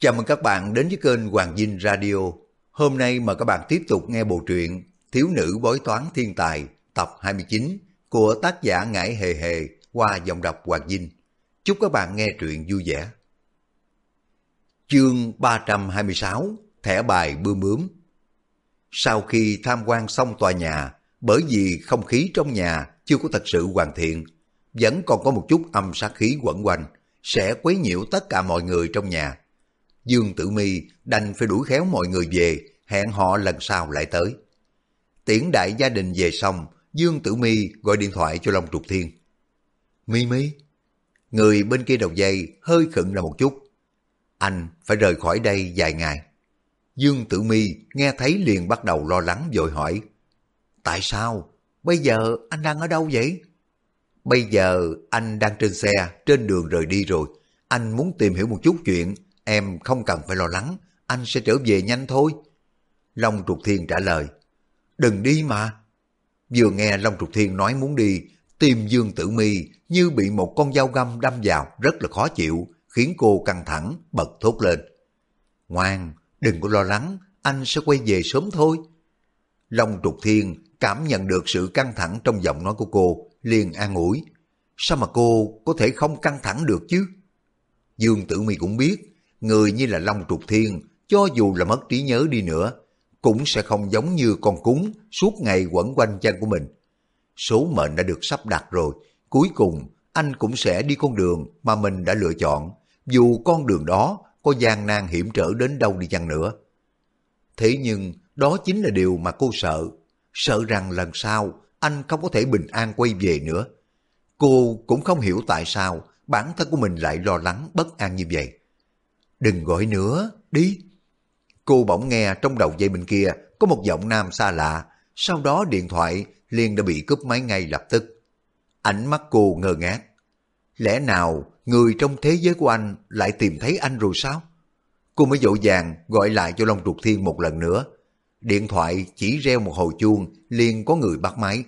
Chào mừng các bạn đến với kênh Hoàng Dinh Radio. Hôm nay mời các bạn tiếp tục nghe bộ truyện Thiếu nữ bói toán thiên tài tập 29 của tác giả Ngải Hề Hề qua giọng đọc Hoàng Dinh. Chúc các bạn nghe truyện vui vẻ. Chương 326 Thẻ bài bươm bướm Sau khi tham quan xong tòa nhà, bởi vì không khí trong nhà chưa có thật sự hoàn thiện, vẫn còn có một chút âm sát khí quẩn quanh, sẽ quấy nhiễu tất cả mọi người trong nhà. Dương Tử Mi đành phải đuổi khéo mọi người về, hẹn họ lần sau lại tới. Tiễn đại gia đình về xong, Dương Tử Mi gọi điện thoại cho Long Trục Thiên. Mi Mi, người bên kia đầu dây hơi khựng ra một chút. Anh phải rời khỏi đây vài ngày. Dương Tử Mi nghe thấy liền bắt đầu lo lắng vội hỏi. Tại sao? Bây giờ anh đang ở đâu vậy? Bây giờ anh đang trên xe, trên đường rời đi rồi. Anh muốn tìm hiểu một chút chuyện, em không cần phải lo lắng, anh sẽ trở về nhanh thôi. Long Trục Thiên trả lời, đừng đi mà. Vừa nghe Long Trục Thiên nói muốn đi, tim Dương Tử Mi như bị một con dao găm đâm vào rất là khó chịu, khiến cô căng thẳng, bật thốt lên. Ngoan, đừng có lo lắng, anh sẽ quay về sớm thôi. Long Trục Thiên cảm nhận được sự căng thẳng trong giọng nói của cô, liền an ủi. Sao mà cô có thể không căng thẳng được chứ? Dương Tử Mi cũng biết, người như là Long Trục Thiên, cho dù là mất trí nhớ đi nữa, cũng sẽ không giống như con cúng suốt ngày quẩn quanh chân của mình. Số mệnh đã được sắp đặt rồi, cuối cùng anh cũng sẽ đi con đường mà mình đã lựa chọn, dù con đường đó có gian nan hiểm trở đến đâu đi chăng nữa. Thế nhưng đó chính là điều mà cô sợ, sợ rằng lần sau anh không có thể bình an quay về nữa. Cô cũng không hiểu tại sao bản thân của mình lại lo lắng bất an như vậy. Đừng gọi nữa, đi. Cô bỗng nghe trong đầu dây bên kia có một giọng nam xa lạ, sau đó điện thoại liền đã bị cướp máy ngay lập tức. Ánh mắt cô ngơ ngác. Lẽ nào người trong thế giới của anh lại tìm thấy anh rồi sao? Cô mới dội dàng gọi lại cho Long Trục Thiên một lần nữa. Điện thoại chỉ reo một hồi chuông, liền có người bắt máy.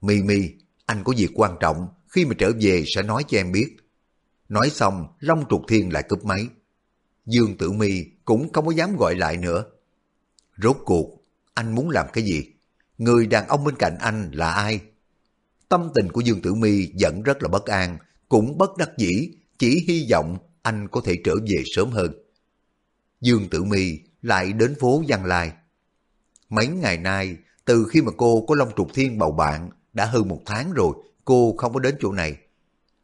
Mi Mi, anh có việc quan trọng, khi mà trở về sẽ nói cho em biết. Nói xong, Long Trục Thiên lại cướp máy. Dương Tử Mi cũng không có dám gọi lại nữa. Rốt cuộc, anh muốn làm cái gì? Người đàn ông bên cạnh anh là ai? Tâm tình của Dương Tử Mi vẫn rất là bất an, cũng bất đắc dĩ, chỉ hy vọng anh có thể trở về sớm hơn. Dương Tử Mi lại đến phố Giang Lai. Mấy ngày nay, từ khi mà cô có Long Trục Thiên bầu bạn, đã hơn một tháng rồi, cô không có đến chỗ này.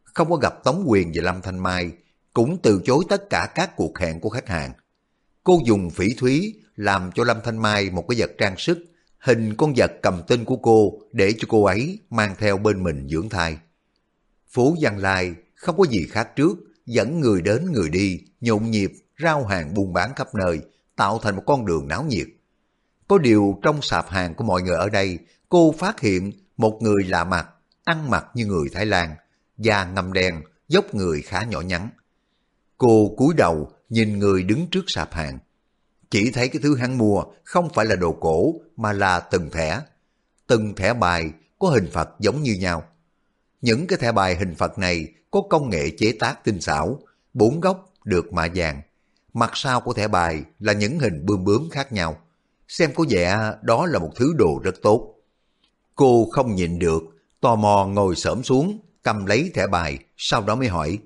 Không có gặp Tống Quyền và Lâm Thanh Mai, cũng từ chối tất cả các cuộc hẹn của khách hàng. Cô dùng phỉ thúy làm cho Lâm Thanh Mai một cái vật trang sức, hình con vật cầm tên của cô để cho cô ấy mang theo bên mình dưỡng thai. Phố văn Lai không có gì khác trước, dẫn người đến người đi, nhộn nhịp, rao hàng buôn bán khắp nơi, tạo thành một con đường náo nhiệt. Có điều trong sạp hàng của mọi người ở đây, cô phát hiện một người lạ mặt, ăn mặc như người Thái Lan, da ngầm đen, dốc người khá nhỏ nhắn. Cô cúi đầu nhìn người đứng trước sạp hàng. Chỉ thấy cái thứ hắn mua không phải là đồ cổ mà là từng thẻ. Từng thẻ bài có hình Phật giống như nhau. Những cái thẻ bài hình Phật này có công nghệ chế tác tinh xảo, bốn góc được mạ vàng. Mặt sau của thẻ bài là những hình bươm bướm khác nhau. Xem có vẻ đó là một thứ đồ rất tốt. Cô không nhịn được, tò mò ngồi xổm xuống, cầm lấy thẻ bài, sau đó mới hỏi.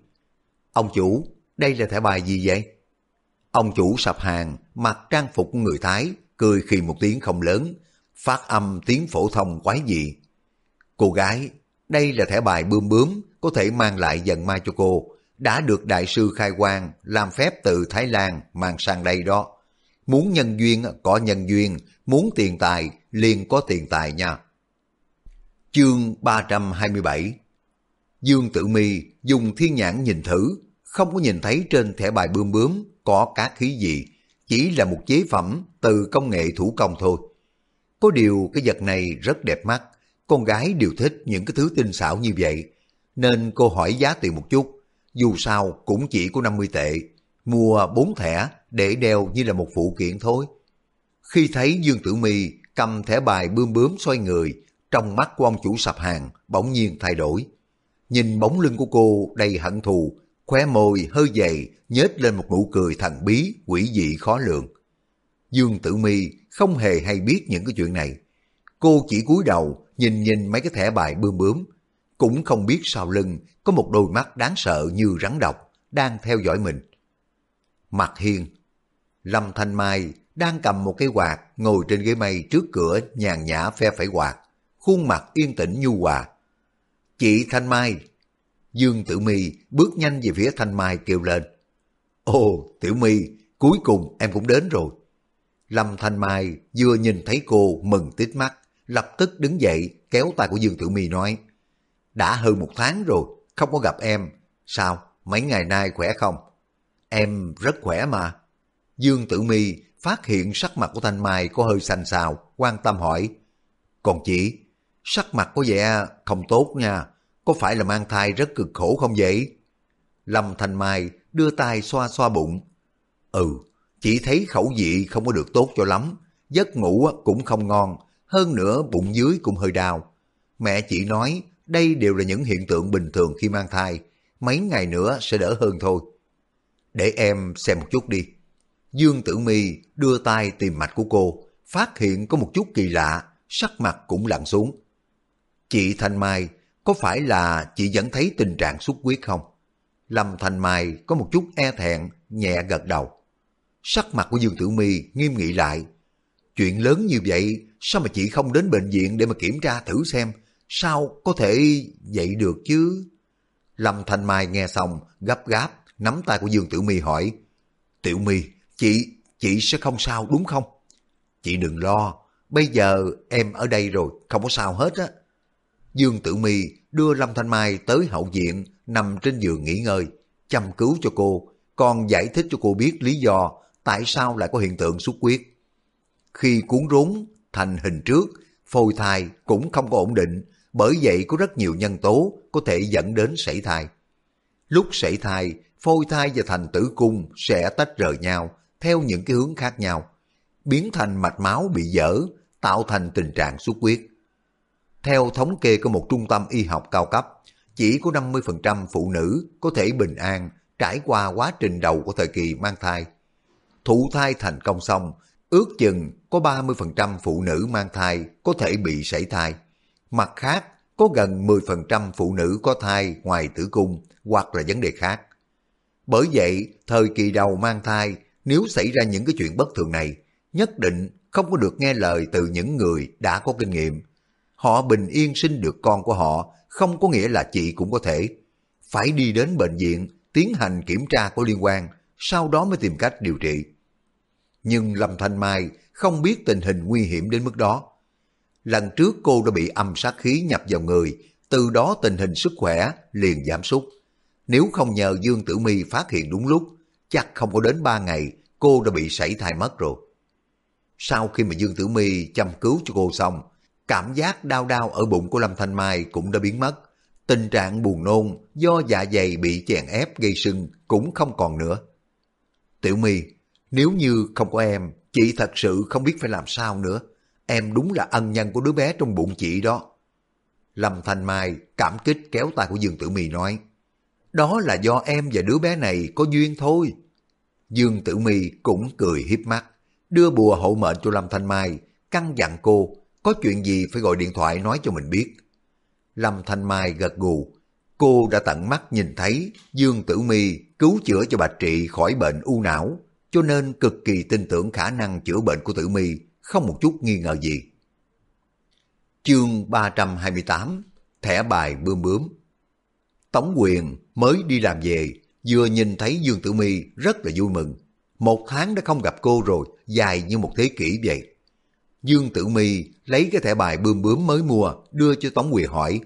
Ông chủ, đây là thẻ bài gì vậy? Ông chủ sạp hàng, mặc trang phục của người Thái, cười khi một tiếng không lớn, phát âm tiếng phổ thông quái dị. Cô gái, đây là thẻ bài bươm bướm, có thể mang lại dần mai cho cô, đã được đại sư khai quang làm phép từ Thái Lan mang sang đây đó. Muốn nhân duyên có nhân duyên, muốn tiền tài liền có tiền tài nha. Chương 327 Dương Tử Mi dùng thiên nhãn nhìn thử, không có nhìn thấy trên thẻ bài bươm bướm có cá khí gì, chỉ là một chế phẩm từ công nghệ thủ công thôi. Có điều cái vật này rất đẹp mắt, con gái đều thích những cái thứ tinh xảo như vậy, nên cô hỏi giá tiền một chút, dù sao cũng chỉ có 50 tệ, mua bốn thẻ để đeo như là một phụ kiện thôi. Khi thấy Dương Tử Mi cầm thẻ bài bươm bướm xoay người, trong mắt của ông chủ sạp hàng bỗng nhiên thay đổi. Nhìn bóng lưng của cô đầy hận thù, khóe môi hơi dày, nhếch lên một nụ cười thần bí, quỷ dị khó lường. Dương Tử Mi không hề hay biết những cái chuyện này. Cô chỉ cúi đầu nhìn nhìn mấy cái thẻ bài bươm bướm, cũng không biết sau lưng có một đôi mắt đáng sợ như rắn độc đang theo dõi mình. Mặt hiên, Lâm Thanh Mai đang cầm một cái quạt ngồi trên ghế mây trước cửa nhàn nhã phe phẩy quạt, khuôn mặt yên tĩnh nhu hòa. Chị Thanh Mai, Dương Tử Mi bước nhanh về phía Thanh Mai kêu lên. Ồ, Tiểu Mi, cuối cùng em cũng đến rồi. Lâm Thanh Mai vừa nhìn thấy cô mừng tít mắt, lập tức đứng dậy kéo tay của Dương Tử Mi nói. Đã hơn một tháng rồi, không có gặp em. Sao, mấy ngày nay khỏe không? Em rất khỏe mà. Dương Tử Mi phát hiện sắc mặt của Thanh Mai có hơi xanh xao, quan tâm hỏi. Còn chị, sắc mặt có vẻ không tốt nha, có phải là mang thai rất cực khổ không vậy? Lâm Thanh Mai đưa tay xoa xoa bụng. Ừ, chỉ thấy khẩu vị không có được tốt cho lắm, giấc ngủ cũng không ngon, hơn nữa bụng dưới cũng hơi đau. Mẹ chị nói đây đều là những hiện tượng bình thường khi mang thai, mấy ngày nữa sẽ đỡ hơn thôi. Để em xem một chút đi. Dương Tử Mi đưa tay tìm mạch của cô, phát hiện có một chút kỳ lạ, sắc mặt cũng lặn xuống. Chị Thanh Mai, có phải là chị vẫn thấy tình trạng xuất huyết không? Lâm Thanh Mai có một chút e thẹn, nhẹ gật đầu. Sắc mặt của Dương Tử Mi nghiêm nghị lại. Chuyện lớn như vậy, sao mà chị không đến bệnh viện để mà kiểm tra thử xem, sao có thể vậy được chứ? Lâm Thanh Mai nghe xong, gấp gáp, nắm tay của Dương Tử Mi hỏi. Tiểu Mi, chị, chị sẽ không sao đúng không? Chị đừng lo, bây giờ em ở đây rồi, không có sao hết á. Dương Tử Mi đưa Lâm Thanh Mai tới hậu viện, nằm trên giường nghỉ ngơi, chăm cứu cho cô, còn giải thích cho cô biết lý do tại sao lại có hiện tượng xuất huyết. Khi cuốn rốn thành hình trước, phôi thai cũng không có ổn định, bởi vậy có rất nhiều nhân tố có thể dẫn đến sảy thai. Lúc sảy thai, phôi thai và thành tử cung sẽ tách rời nhau theo những cái hướng khác nhau, biến thành mạch máu bị dở, tạo thành tình trạng xuất huyết. Theo thống kê của một trung tâm y học cao cấp, chỉ có 50% phụ nữ có thể bình an trải qua quá trình đầu của thời kỳ mang thai. Thụ thai thành công xong, ước chừng có 30% phụ nữ mang thai có thể bị sảy thai. Mặt khác, có gần 10% phụ nữ có thai ngoài tử cung hoặc là vấn đề khác. Bởi vậy, thời kỳ đầu mang thai, nếu xảy ra những cái chuyện bất thường này, nhất định không có được nghe lời từ những người đã có kinh nghiệm. Họ bình yên sinh được con của họ, không có nghĩa là chị cũng có thể. Phải đi đến bệnh viện, tiến hành kiểm tra có liên quan, sau đó mới tìm cách điều trị. Nhưng Lâm Thanh Mai không biết tình hình nguy hiểm đến mức đó. Lần trước cô đã bị âm sát khí nhập vào người, từ đó tình hình sức khỏe liền giảm sút. Nếu không nhờ Dương Tử Mi phát hiện đúng lúc, chắc không có đến ba ngày cô đã bị sảy thai mất rồi. Sau khi mà Dương Tử Mi chăm cứu cho cô xong, cảm giác đau đau ở bụng của Lâm Thanh Mai cũng đã biến mất. Tình trạng buồn nôn do dạ dày bị chèn ép gây sưng cũng không còn nữa. Tiểu My, nếu như không có em, chị thật sự không biết phải làm sao nữa. Em đúng là ân nhân của đứa bé trong bụng chị đó. Lâm Thanh Mai cảm kích kéo tay của Dương Tử My nói. Đó là do em và đứa bé này có duyên thôi. Dương Tử My cũng cười hiếp mắt, đưa bùa hộ mệnh cho Lâm Thanh Mai, căn dặn cô, có chuyện gì phải gọi điện thoại nói cho mình biết. Lâm Thanh Mai gật gù, cô đã tận mắt nhìn thấy Dương Tử Mi cứu chữa cho Bạch Trị khỏi bệnh u não, cho nên cực kỳ tin tưởng khả năng chữa bệnh của Tử Mi, không một chút nghi ngờ gì. Chương 328 Thẻ bài bươm bướm Tống quyền mới đi làm về, vừa nhìn thấy Dương Tử Mi rất là vui mừng. Một tháng đã không gặp cô rồi, dài như một thế kỷ vậy. Dương Tử Mi lấy cái thẻ bài bươm bướm mới mua, đưa cho Tống Quyền hỏi.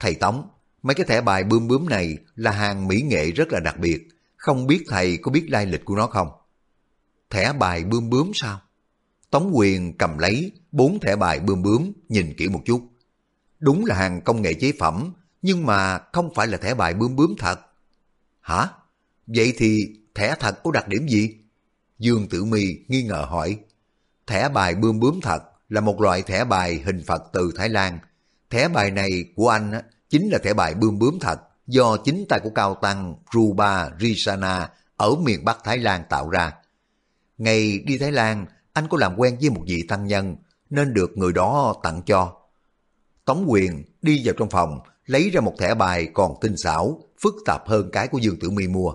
Thầy Tống, mấy cái thẻ bài bươm bướm này là hàng mỹ nghệ rất là đặc biệt, không biết thầy có biết lai lịch của nó không? Thẻ bài bươm bướm sao? Tống Quyền cầm lấy bốn thẻ bài bươm bướm, nhìn kỹ một chút. Đúng là hàng công nghệ chế phẩm, nhưng mà không phải là thẻ bài bươm bướm thật. Hả? Vậy thì thẻ thật có đặc điểm gì? Dương Tử Mi nghi ngờ hỏi. Thẻ bài bươm bướm thật là một loại thẻ bài hình Phật từ Thái Lan. Thẻ bài này của anh chính là thẻ bài bươm bướm thật, do chính tay của cao tăng Ruba Risana ở miền Bắc Thái Lan tạo ra. Ngày đi Thái Lan, anh có làm quen với một vị tăng nhân nên được người đó tặng cho. Tống quyền đi vào trong phòng, lấy ra một thẻ bài còn tinh xảo, phức tạp hơn cái của Dương Tử Mi mua.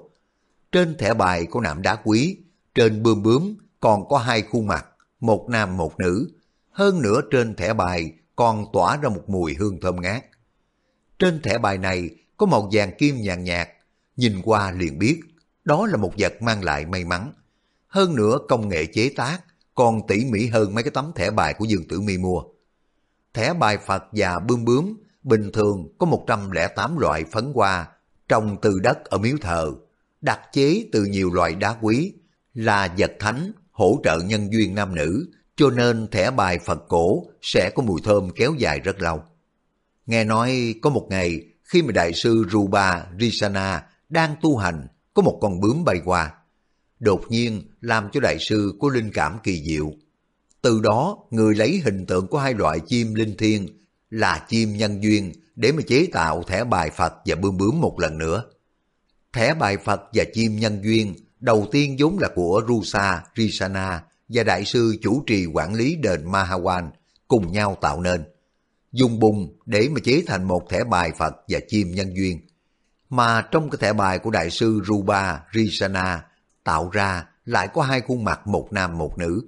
Trên thẻ bài có nạm đá quý, trên bươm bướm còn có hai khuôn mặt, một nam một nữ. Hơn nữa trên thẻ bài còn tỏa ra một mùi hương thơm ngát. Trên thẻ bài này có màu vàng kim nhàn nhạt, nhìn qua liền biết đó là một vật mang lại may mắn. Hơn nữa công nghệ chế tác còn tỉ mỉ hơn mấy cái tấm thẻ bài của Dương Tử Mi mua. Thẻ bài Phật và bươm bướm bình thường có 108 loại phấn hoa trồng từ đất ở miếu thờ, đặc chế từ nhiều loại đá quý, là vật thánh hỗ trợ nhân duyên nam nữ, cho nên thẻ bài Phật cổ sẽ có mùi thơm kéo dài rất lâu. Nghe nói có một ngày khi mà đại sư Ruba Risana đang tu hành, có một con bướm bay qua. Đột nhiên làm cho đại sư có linh cảm kỳ diệu. Từ đó, người lấy hình tượng của hai loại chim linh thiên là chim nhân duyên để mà chế tạo thẻ bài Phật và bướm bướm một lần nữa. Thẻ bài Phật và chim nhân duyên đầu tiên vốn là của Rusa Risana và đại sư chủ trì quản lý đền Mahawan cùng nhau tạo nên. Dùng bùn để mà chế thành một thẻ bài Phật và chim nhân duyên. Mà trong cái thẻ bài của đại sư Ruba Risana tạo ra lại có hai khuôn mặt một nam một nữ.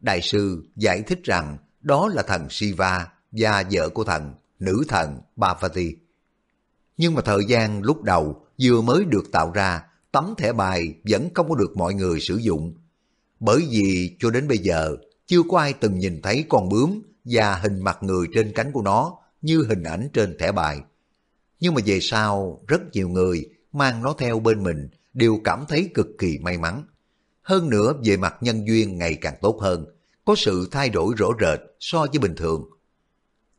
Đại sư giải thích rằng đó là thần Shiva và vợ của thần, nữ thần Bhavati. Nhưng mà thời gian lúc đầu vừa mới được tạo ra, tấm thẻ bài vẫn không có được mọi người sử dụng. Bởi vì cho đến bây giờ, chưa có ai từng nhìn thấy con bướm và hình mặt người trên cánh của nó như hình ảnh trên thẻ bài. Nhưng mà về sau, rất nhiều người mang nó theo bên mình đều cảm thấy cực kỳ may mắn. Hơn nữa về mặt nhân duyên ngày càng tốt hơn, có sự thay đổi rõ rệt so với bình thường.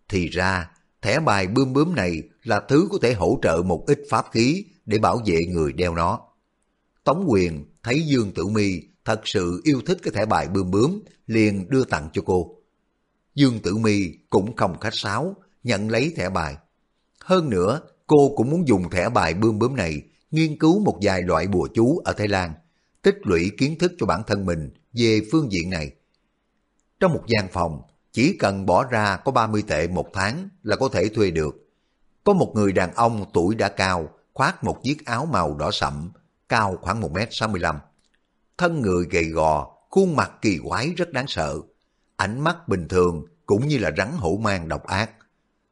Thì ra, thẻ bài bươm bướm này là thứ có thể hỗ trợ một ít pháp khí để bảo vệ người đeo nó. Tống quyền thấy Dương Tử Mi thật sự yêu thích cái thẻ bài bươm bướm, liền đưa tặng cho cô. Dương Tử Mi cũng không khách sáo, nhận lấy thẻ bài. Hơn nữa, cô cũng muốn dùng thẻ bài bươm bướm này nghiên cứu một vài loại bùa chú ở Thái Lan, tích lũy kiến thức cho bản thân mình về phương diện này. Trong một gian phòng, chỉ cần bỏ ra có 30 tệ một tháng là có thể thuê được. Có một người đàn ông tuổi đã cao, khoác một chiếc áo màu đỏ sậm, cao khoảng 1m65. Thân người gầy gò, khuôn mặt kỳ quái rất đáng sợ. Ánh mắt bình thường cũng như là rắn hổ mang độc ác.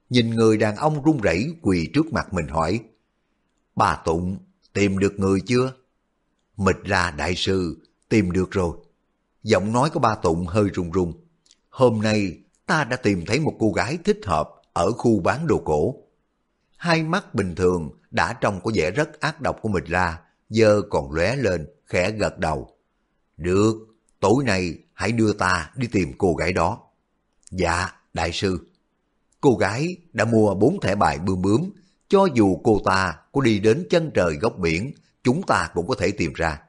Nhìn người đàn ông run rẩy quỳ trước mặt mình hỏi, Bà Tụng, tìm được người chưa? Mịch ra đại sư, tìm được rồi. Giọng nói của ba Tụng hơi run run. Hôm nay ta đã tìm thấy một cô gái thích hợp ở khu bán đồ cổ. Hai mắt bình thường đã trông có vẻ rất ác độc của Mịch ra, giờ còn lóe lên, khẽ gật đầu. Được, tối nay hãy đưa ta đi tìm cô gái đó. Dạ, đại sư. Cô gái đã mua bốn thẻ bài bươm bướm, cho dù cô ta có đi đến chân trời góc biển, chúng ta cũng có thể tìm ra.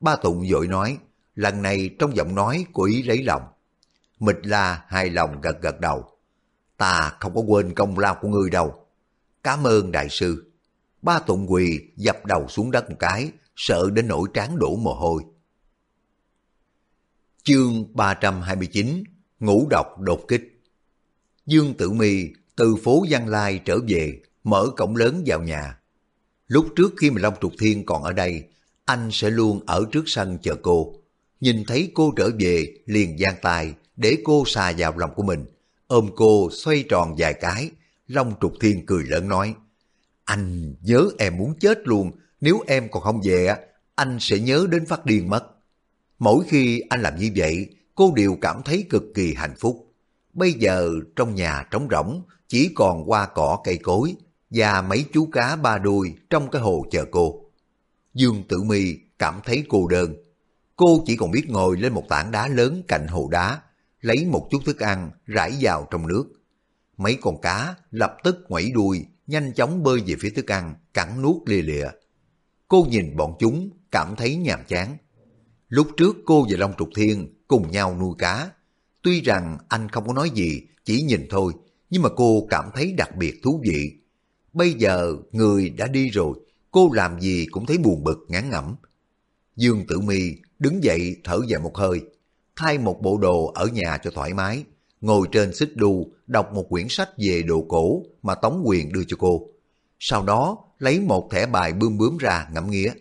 Ba Tụng dội nói, lần này trong giọng nói của ý lấy lòng. Mịch la hài lòng gật gật đầu. Ta không có quên công lao của ngươi đâu. Cảm ơn đại sư. Ba Tụng quỳ dập đầu xuống đất một cái, sợ đến nỗi trán đổ mồ hôi. Chương 329 Ngũ độc đột kích Dương Tử Mi từ phố Giang Lai trở về, mở cổng lớn vào nhà. Lúc trước khi mà Long Trục Thiên còn ở đây, anh sẽ luôn ở trước sân chờ cô. Nhìn thấy cô trở về, liền giang tay để cô xà vào lòng của mình. Ôm cô xoay tròn vài cái, Long Trục Thiên cười lớn nói, anh nhớ em muốn chết luôn, nếu em còn không về, anh sẽ nhớ đến phát điên mất. Mỗi khi anh làm như vậy, cô đều cảm thấy cực kỳ hạnh phúc. Bây giờ trong nhà trống rỗng, chỉ còn hoa cỏ cây cối và mấy chú cá ba đuôi trong cái hồ chờ cô. Dương Tử Mi cảm thấy cô đơn. Cô chỉ còn biết ngồi lên một tảng đá lớn cạnh hồ đá, lấy một chút thức ăn rải vào trong nước. Mấy con cá lập tức ngoẩy đuôi, nhanh chóng bơi về phía thức ăn, cắn nuốt lìa lịa. Cô nhìn bọn chúng, cảm thấy nhàm chán. Lúc trước cô và Long Trục Thiên cùng nhau nuôi cá. Tuy rằng anh không có nói gì, chỉ nhìn thôi, nhưng mà cô cảm thấy đặc biệt thú vị. bây giờ người đã đi rồi, cô làm gì cũng thấy buồn bực ngán ngẩm. Dương Tử Mi đứng dậy thở dài một hơi, thay một bộ đồ ở nhà cho thoải mái, ngồi trên xích đu đọc một quyển sách về đồ cổ mà Tống Quyền đưa cho cô. Sau đó lấy một thẻ bài bươm bướm ra ngẫm nghĩa.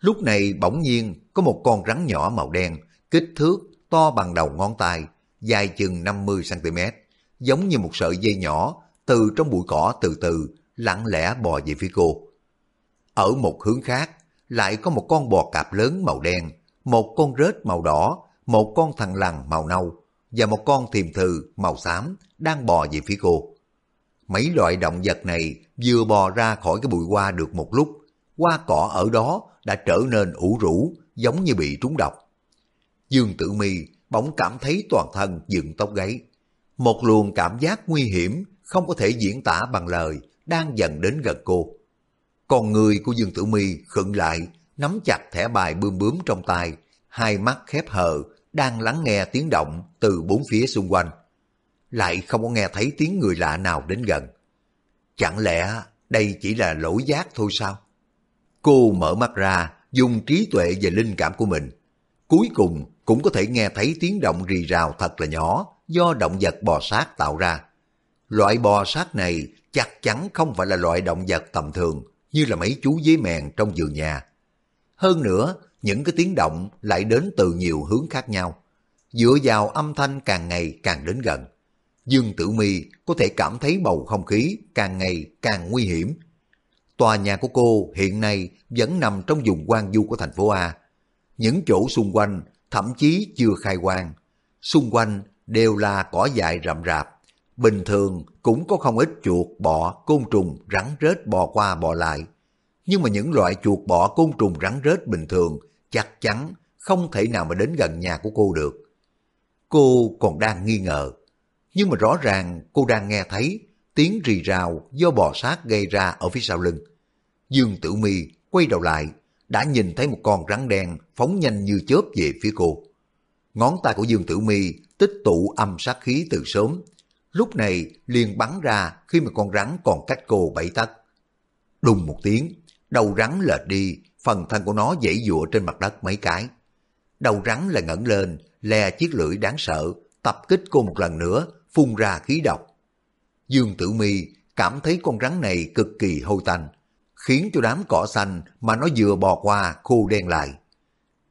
Lúc này bỗng nhiên có một con rắn nhỏ màu đen, kích thước to bằng đầu ngón tay, dài chừng 50cm, giống như một sợi dây nhỏ từ trong bụi cỏ từ từ lặng lẽ bò về phía cô. Ở một hướng khác, lại có một con bò cạp lớn màu đen, một con rết màu đỏ, một con thằn lằn màu nâu và một con thiềm thừ màu xám đang bò về phía cô. Mấy loại động vật này vừa bò ra khỏi cái bụi hoa được một lúc, hoa cỏ ở đó đã trở nên ủ rũ, giống như bị trúng độc. Dương Tử Mi bỗng cảm thấy toàn thân dựng tóc gáy. Một luồng cảm giác nguy hiểm không có thể diễn tả bằng lời đang dần đến gần cô. Còn người của Dương Tử Mi khựng lại, nắm chặt thẻ bài bươm bướm trong tay, hai mắt khép hờ, đang lắng nghe tiếng động từ bốn phía xung quanh. Lại không có nghe thấy tiếng người lạ nào đến gần. Chẳng lẽ đây chỉ là lỗi giác thôi sao? Cô mở mắt ra, dùng trí tuệ và linh cảm của mình. Cuối cùng cũng có thể nghe thấy tiếng động rì rào thật là nhỏ do động vật bò sát tạo ra. Loại bò sát này chắc chắn không phải là loại động vật tầm thường như là mấy chú dế mèn trong vườn nhà. Hơn nữa, những cái tiếng động lại đến từ nhiều hướng khác nhau. Dựa vào âm thanh càng ngày càng đến gần. Dương Tử Mi có thể cảm thấy bầu không khí càng ngày càng nguy hiểm. Tòa nhà của cô hiện nay vẫn nằm trong vùng quan du của thành phố A. Những chỗ xung quanh thậm chí chưa khai quang. Xung quanh đều là cỏ dại rậm rạp. Bình thường cũng có không ít chuột, bọ, côn trùng, rắn rết bò qua bò lại. Nhưng mà những loại chuột bọ côn trùng rắn rết bình thường chắc chắn không thể nào mà đến gần nhà của cô được. Cô còn đang nghi ngờ, nhưng mà rõ ràng cô đang nghe thấy tiếng rì rào do bò sát gây ra ở phía sau lưng. Dương Tử Mi quay đầu lại, đã nhìn thấy một con rắn đen phóng nhanh như chớp về phía cô. Ngón tay của Dương Tử Mi tích tụ âm sát khí từ sớm, lúc này liền bắn ra khi mà con rắn còn cách cô bảy tấc. Đùng một tiếng, đầu rắn lệch đi, phần thân của nó dãy dụa trên mặt đất mấy cái. Đầu rắn là ngẩng lên, le chiếc lưỡi đáng sợ, tập kích cô một lần nữa, phun ra khí độc. Dương Tử Mi cảm thấy con rắn này cực kỳ hôi tanh, khiến cho đám cỏ xanh mà nó vừa bò qua khô đen lại.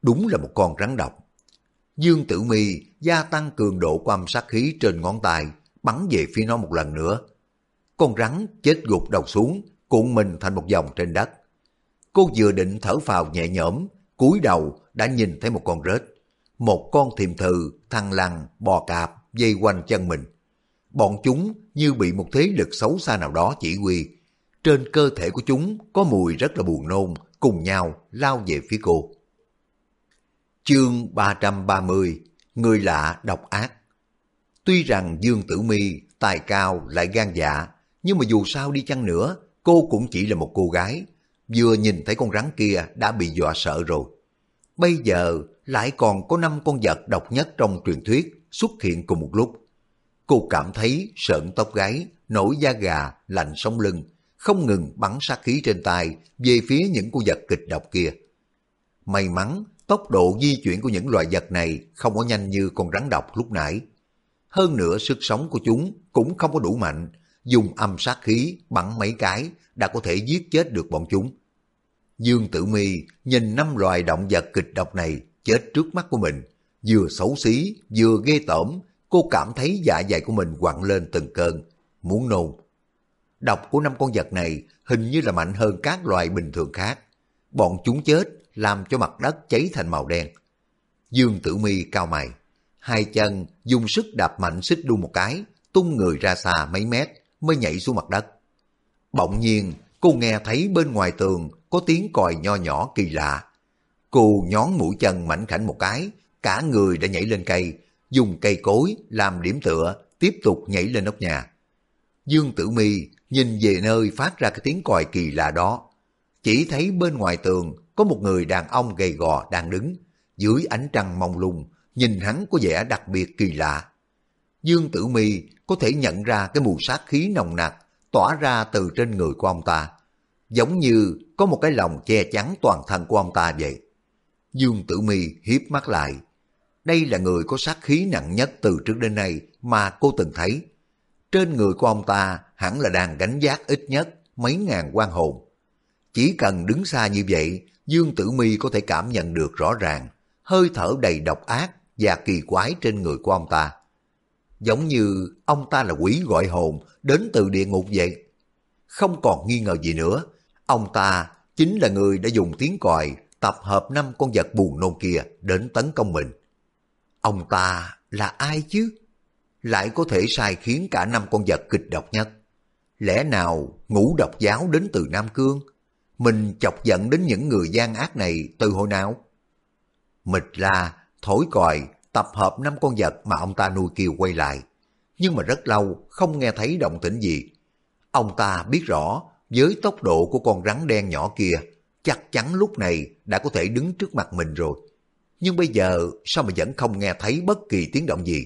Đúng là một con rắn độc. Dương Tử Mi gia tăng cường độ quan sát khí trên ngón tay, bắn về phía nó một lần nữa. Con rắn chết gục đầu xuống, cuộn mình thành một vòng trên đất. Cô vừa định thở phào nhẹ nhõm, cúi đầu đã nhìn thấy một con rết. Một con thiềm thừ, thăng lằn, bò cạp, dây quanh chân mình. Bọn chúng như bị một thế lực xấu xa nào đó chỉ huy. Trên cơ thể của chúng có mùi rất là buồn nôn, cùng nhau lao về phía cô. Chương 330 Người lạ độc ác Tuy rằng Dương Tử Mi tài cao lại gan dạ, nhưng mà dù sao đi chăng nữa, cô cũng chỉ là một cô gái, vừa nhìn thấy con rắn kia đã bị dọa sợ rồi. Bây giờ lại còn có năm con vật độc nhất trong truyền thuyết xuất hiện cùng một lúc. Cô cảm thấy sợn tóc gáy, nổi da gà, lạnh sống lưng, không ngừng bắn sát khí trên tay về phía những con vật kịch độc kia. May mắn, tốc độ di chuyển của những loài vật này không có nhanh như con rắn độc lúc nãy. Hơn nữa sức sống của chúng cũng không có đủ mạnh, dùng âm sát khí bắn mấy cái đã có thể giết chết được bọn chúng. Dương Tử Mi nhìn năm loài động vật kịch độc này chết trước mắt của mình, vừa xấu xí, vừa ghê tởm, cô cảm thấy dạ dày của mình quặn lên từng cơn, muốn nôn. Độc của năm con vật này hình như là mạnh hơn các loài bình thường khác. Bọn chúng chết làm cho mặt đất cháy thành màu đen. Dương Tử Mi cao mày, hai chân dùng sức đạp mạnh xích đu một cái, tung người ra xa mấy mét mới nhảy xuống mặt đất. Bỗng nhiên, cô nghe thấy bên ngoài tường có tiếng còi nho nhỏ kỳ lạ. Cô nhón mũi chân mảnh khảnh một cái, cả người đã nhảy lên cây, dùng cây cối làm điểm tựa, tiếp tục nhảy lên nóc nhà. Dương Tử Mi nhìn về nơi phát ra cái tiếng còi kỳ lạ đó. Chỉ thấy bên ngoài tường có một người đàn ông gầy gò đang đứng, dưới ánh trăng mông lung, nhìn hắn có vẻ đặc biệt kỳ lạ. Dương Tử Mi có thể nhận ra cái mùi sát khí nồng nặc tỏa ra từ trên người của ông ta, giống như có một cái lòng che chắn toàn thân của ông ta vậy. Dương Tử Mi hiếp mắt lại. Đây là người có sát khí nặng nhất từ trước đến nay mà cô từng thấy. Trên người của ông ta hẳn là đang gánh giác ít nhất mấy ngàn quan hồn. Chỉ cần đứng xa như vậy, Dương Tử Mi có thể cảm nhận được rõ ràng hơi thở đầy độc ác và kỳ quái trên người của ông ta. Giống như ông ta là quỷ gọi hồn đến từ địa ngục vậy. Không còn nghi ngờ gì nữa, ông ta chính là người đã dùng tiếng còi tập hợp năm con vật buồn nôn kia đến tấn công mình. Ông ta là ai chứ? Lại có thể sai khiến cả năm con vật kịch độc nhất. Lẽ nào ngũ độc giáo đến từ Nam Cương? Mình chọc giận đến những người gian ác này từ hồi nào? Mịch la, thổi còi, tập hợp năm con vật mà ông ta nuôi kiều quay lại. Nhưng mà rất lâu không nghe thấy động tĩnh gì. Ông ta biết rõ với tốc độ của con rắn đen nhỏ kia, chắc chắn lúc này đã có thể đứng trước mặt mình rồi. Nhưng bây giờ sao mà vẫn không nghe thấy bất kỳ tiếng động gì?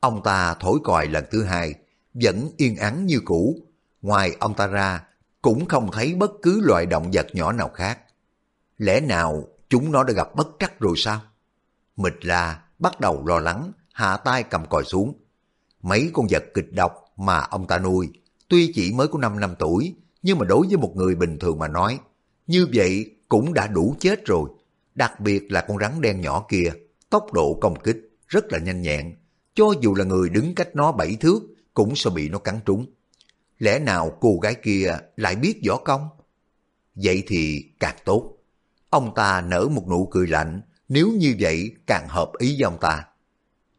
Ông ta thổi còi lần thứ hai, vẫn yên ắng như cũ. Ngoài ông ta ra, cũng không thấy bất cứ loại động vật nhỏ nào khác. Lẽ nào chúng nó đã gặp bất trắc rồi sao? Mịch la bắt đầu lo lắng, hạ tay cầm còi xuống. Mấy con vật kịch độc mà ông ta nuôi, tuy chỉ mới có 5 năm tuổi, nhưng mà đối với một người bình thường mà nói, như vậy cũng đã đủ chết rồi. Đặc biệt là con rắn đen nhỏ kia, tốc độ công kích rất là nhanh nhẹn. Cho dù là người đứng cách nó bảy thước, cũng sẽ bị nó cắn trúng. Lẽ nào cô gái kia lại biết võ công? Vậy thì càng tốt. Ông ta nở một nụ cười lạnh, nếu như vậy càng hợp ý với ông ta.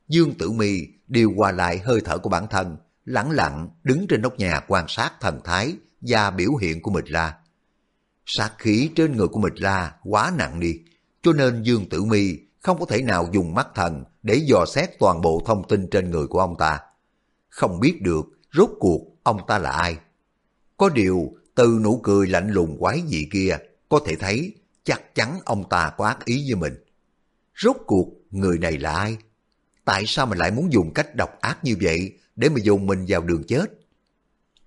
Dương Tử Mi điều hòa lại hơi thở của bản thân, lẳng lặng đứng trên nóc nhà quan sát thần thái và biểu hiện của Mịch La. Sát khí trên người của Mịch La quá nặng đi, cho nên Dương Tử Mi không có thể nào dùng mắt thần để dò xét toàn bộ thông tin trên người của ông ta. Không biết được rốt cuộc ông ta là ai. Có điều, từ nụ cười lạnh lùng quái dị kia, có thể thấy chắc chắn ông ta có ác ý với mình. Rốt cuộc, người này là ai? Tại sao mình lại muốn dùng cách độc ác như vậy để mà dùng mình vào đường chết?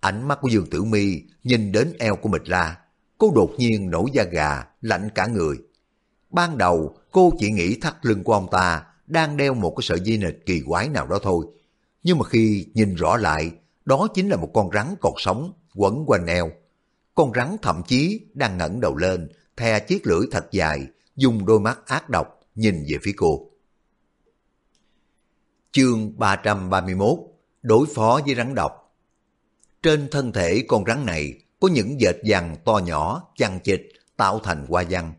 Ánh mắt của Dương Tử Mi nhìn đến eo của Mịch La, cô đột nhiên nổi da gà, lạnh cả người. Ban đầu, cô chỉ nghĩ thắt lưng của ông ta đang đeo một cái sợi dây nịch kỳ quái nào đó thôi. Nhưng mà khi nhìn rõ lại, đó chính là một con rắn cột sống quấn quanh eo. Con rắn thậm chí đang ngẩng đầu lên, thè chiếc lưỡi thật dài, dùng đôi mắt ác độc nhìn về phía cô. Chương 331 Đối phó với rắn độc Trên thân thể con rắn này có những vệt vằn to nhỏ, chằng chịt, tạo thành hoa văn.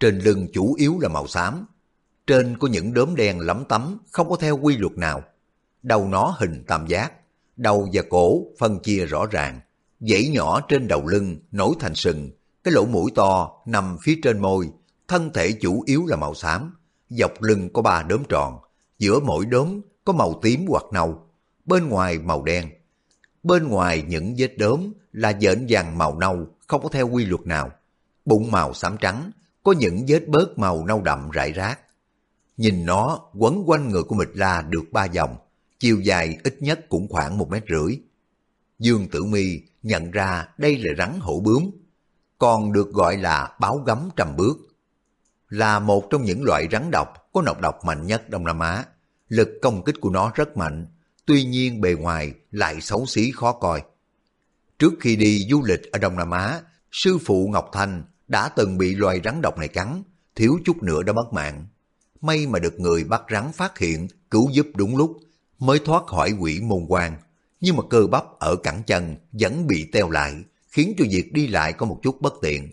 Trên lưng chủ yếu là màu xám. Trên có những đốm đen lấm tấm, không có theo quy luật nào. Đầu nó hình tam giác, đầu và cổ phân chia rõ ràng. Dãy nhỏ trên đầu lưng nổi thành sừng, cái lỗ mũi to nằm phía trên môi, thân thể chủ yếu là màu xám, dọc lưng có ba đốm tròn, giữa mỗi đốm có màu tím hoặc nâu, bên ngoài màu đen. Bên ngoài những vết đốm là dễn vàng màu nâu, không có theo quy luật nào. Bụng màu xám trắng, có những vết bớt màu nâu đậm rải rác. Nhìn nó quấn quanh người của Mịch La được ba vòng, chiều dài ít nhất cũng khoảng một mét rưỡi. Dương Tử Mi nhận ra đây là rắn hổ bướm, còn được gọi là báo gấm trầm bước. Là một trong những loại rắn độc có nọc độc mạnh nhất Đông Nam Á. Lực công kích của nó rất mạnh, tuy nhiên bề ngoài lại xấu xí khó coi. Trước khi đi du lịch ở Đông Nam Á, sư phụ Ngọc Thanh đã từng bị loài rắn độc này cắn, thiếu chút nữa đã mất mạng. May mà được người bắt rắn phát hiện, cứu giúp đúng lúc, mới thoát khỏi quỷ môn quan. Nhưng mà cơ bắp ở cẳng chân vẫn bị teo lại, khiến cho việc đi lại có một chút bất tiện.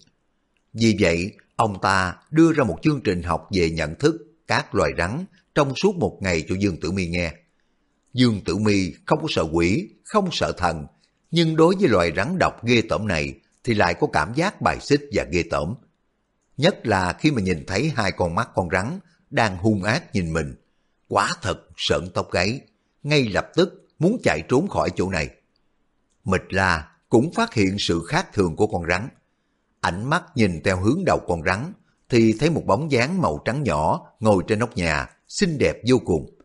Vì vậy, ông ta đưa ra một chương trình học về nhận thức các loài rắn trong suốt một ngày cho Dương Tử Mi nghe. Dương Tử Mi không có sợ quỷ, không sợ thần, nhưng đối với loài rắn độc ghê tởm này thì lại có cảm giác bài xích và ghê tởm. Nhất là khi mà nhìn thấy hai con mắt con rắn đang hung ác nhìn mình. Quá thật sợn tóc gáy, ngay lập tức muốn chạy trốn khỏi chỗ này. Mịch la cũng phát hiện sự khác thường của con rắn. Ánh mắt nhìn theo hướng đầu con rắn, thì thấy một bóng dáng màu trắng nhỏ ngồi trên nóc nhà, xinh đẹp vô cùng.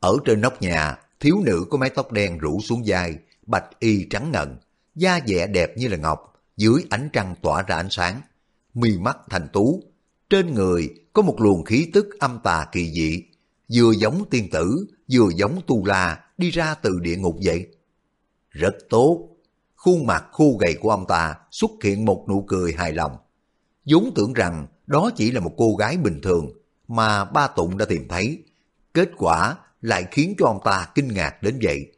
Ở trên nóc nhà, thiếu nữ có mái tóc đen rủ xuống vai, bạch y trắng ngần, da dẻ đẹp như là ngọc, dưới ánh trăng tỏa ra ánh sáng, mi mắt thành tú, trên người có một luồng khí tức âm tà kỳ dị, vừa giống tiên tử, vừa giống tu la đi ra từ địa ngục vậy. Rất tốt, khuôn mặt khô gầy của ông ta xuất hiện một nụ cười hài lòng. vốn tưởng rằng đó chỉ là một cô gái bình thường mà ba Tụng đã tìm thấy. Kết quả lại khiến cho ông ta kinh ngạc đến vậy.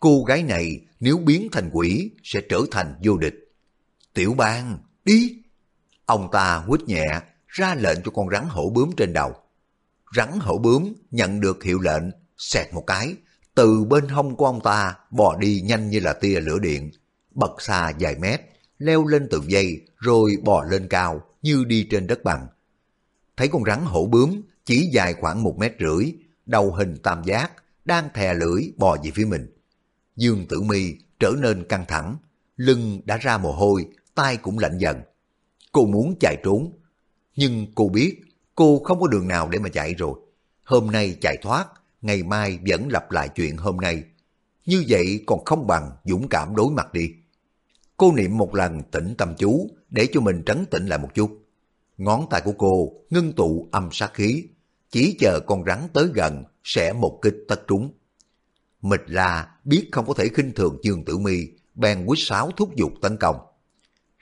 Cô gái này nếu biến thành quỷ sẽ trở thành vô địch. Tiểu bang, đi! Ông ta huýt nhẹ, ra lệnh cho con rắn hổ bướm trên đầu. Rắn hổ bướm nhận được hiệu lệnh, xẹt một cái, từ bên hông của ông ta bò đi nhanh như là tia lửa điện, bật xa vài mét, leo lên từ dây rồi bò lên cao như đi trên đất bằng. Thấy con rắn hổ bướm chỉ dài khoảng một mét rưỡi, đầu hình tam giác, đang thè lưỡi bò về phía mình. Dương Tử Mi trở nên căng thẳng, lưng đã ra mồ hôi, tay cũng lạnh dần. Cô muốn chạy trốn, nhưng cô biết cô không có đường nào để mà chạy rồi. Hôm nay chạy thoát, ngày mai vẫn lặp lại chuyện hôm nay. Như vậy còn không bằng dũng cảm đối mặt đi. Cô niệm một lần tĩnh tâm chú để cho mình trấn tĩnh lại một chút. Ngón tay của cô ngưng tụ âm sát khí, chỉ chờ con rắn tới gần sẽ một kích tất trúng. Mịch la biết không có thể khinh thường Dương Tử Mi, bèn quýt sáo thúc giục tấn công.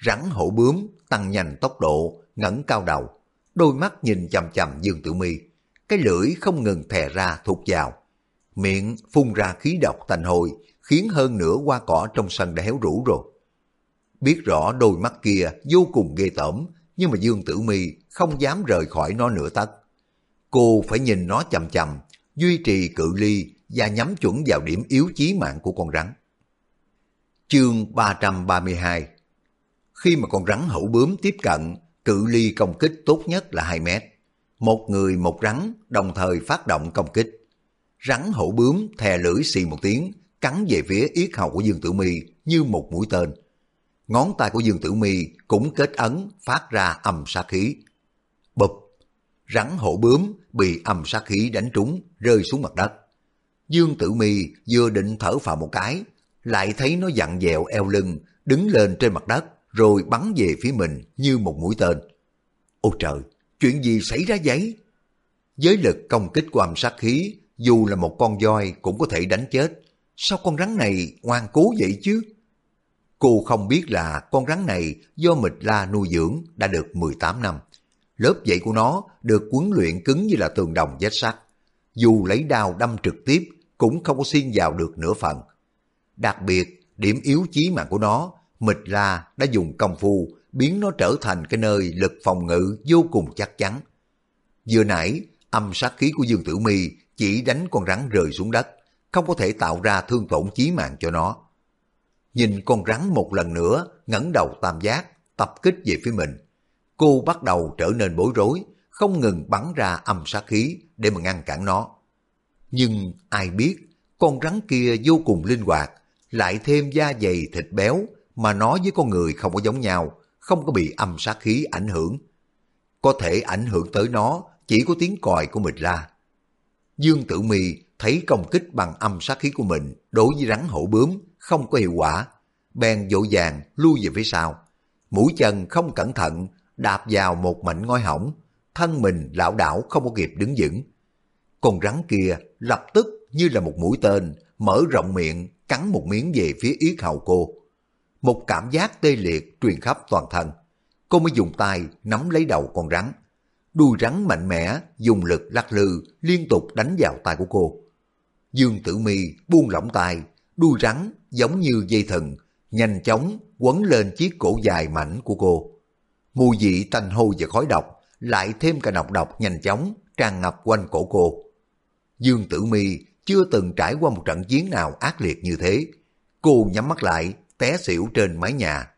Rắn hổ bướm tăng nhanh tốc độ, ngẩng cao đầu, đôi mắt nhìn chằm chằm Dương Tử Mi, cái lưỡi không ngừng thè ra thụt vào, miệng phun ra khí độc tanh hôi, khiến hơn nửa hoa cỏ trong sân đã héo rũ rồi. Biết rõ đôi mắt kia vô cùng ghê tởm, nhưng mà Dương Tử Mi không dám rời khỏi nó nửa tấc. Cô phải nhìn nó chầm chầm, duy trì cự ly và nhắm chuẩn vào điểm yếu chí mạng của con rắn. Chương 332 Khi mà con rắn hậu bướm tiếp cận, cự ly công kích tốt nhất là 2 mét. Một người một rắn đồng thời phát động công kích. Rắn hậu bướm thè lưỡi xì một tiếng, cắn về phía yết hầu của Dương Tử Mi như một mũi tên. Ngón tay của Dương Tử Mi cũng kết ấn phát ra âm sát khí. Bụp! Rắn hổ bướm bị âm sát khí đánh trúng, rơi xuống mặt đất. Dương Tử Mi vừa định thở phào một cái, lại thấy nó dặn dẹo eo lưng, đứng lên trên mặt đất, rồi bắn về phía mình như một mũi tên. Ôi trời, chuyện gì xảy ra vậy? Với lực công kích của âm sát khí, dù là một con voi cũng có thể đánh chết. Sao con rắn này ngoan cố vậy chứ? Cô không biết là con rắn này do mịch la nuôi dưỡng đã được 18 năm. Lớp dậy của nó được huấn luyện cứng như là tường đồng vết sắt. Dù lấy đao đâm trực tiếp cũng không có xuyên vào được nửa phần. Đặc biệt, điểm yếu chí mạng của nó, mịch la đã dùng công phu biến nó trở thành cái nơi lực phòng ngự vô cùng chắc chắn. Vừa nãy, âm sát khí của Dương Tử Mi chỉ đánh con rắn rơi xuống đất, không có thể tạo ra thương tổn chí mạng cho nó. Nhìn con rắn một lần nữa, ngẩng đầu tam giác, tập kích về phía mình. Cô bắt đầu trở nên bối rối, không ngừng bắn ra âm sát khí để mà ngăn cản nó. Nhưng ai biết, con rắn kia vô cùng linh hoạt, lại thêm da dày thịt béo mà nó với con người không có giống nhau, không có bị âm sát khí ảnh hưởng. Có thể ảnh hưởng tới nó chỉ có tiếng còi của mình la. Dương Tử Mi thấy công kích bằng âm sát khí của mình đối với rắn hổ bướm không có hiệu quả, bèn dội vàng lui về phía sau. Mũi chân không cẩn thận đạp vào một mảnh ngói hỏng, thân mình lão đảo không có kịp đứng vững. Con rắn kia lập tức như là một mũi tên, mở rộng miệng, cắn một miếng về phía yết hầu cô. Một cảm giác tê liệt truyền khắp toàn thân. Cô mới dùng tay nắm lấy đầu con rắn. Đuôi rắn mạnh mẽ, dùng lực lắc lư, liên tục đánh vào tay của cô. Dương Tử Mi buông lỏng tay, đuôi rắn giống như dây thừng, nhanh chóng quấn lên chiếc cổ dài mảnh của cô. Mùi vị tanh hôi và khói độc, lại thêm cả nọc độc nhanh chóng tràn ngập quanh cổ cô. Dương Tử Mi chưa từng trải qua một trận chiến nào ác liệt như thế. Cô nhắm mắt lại, té xỉu trên mái nhà.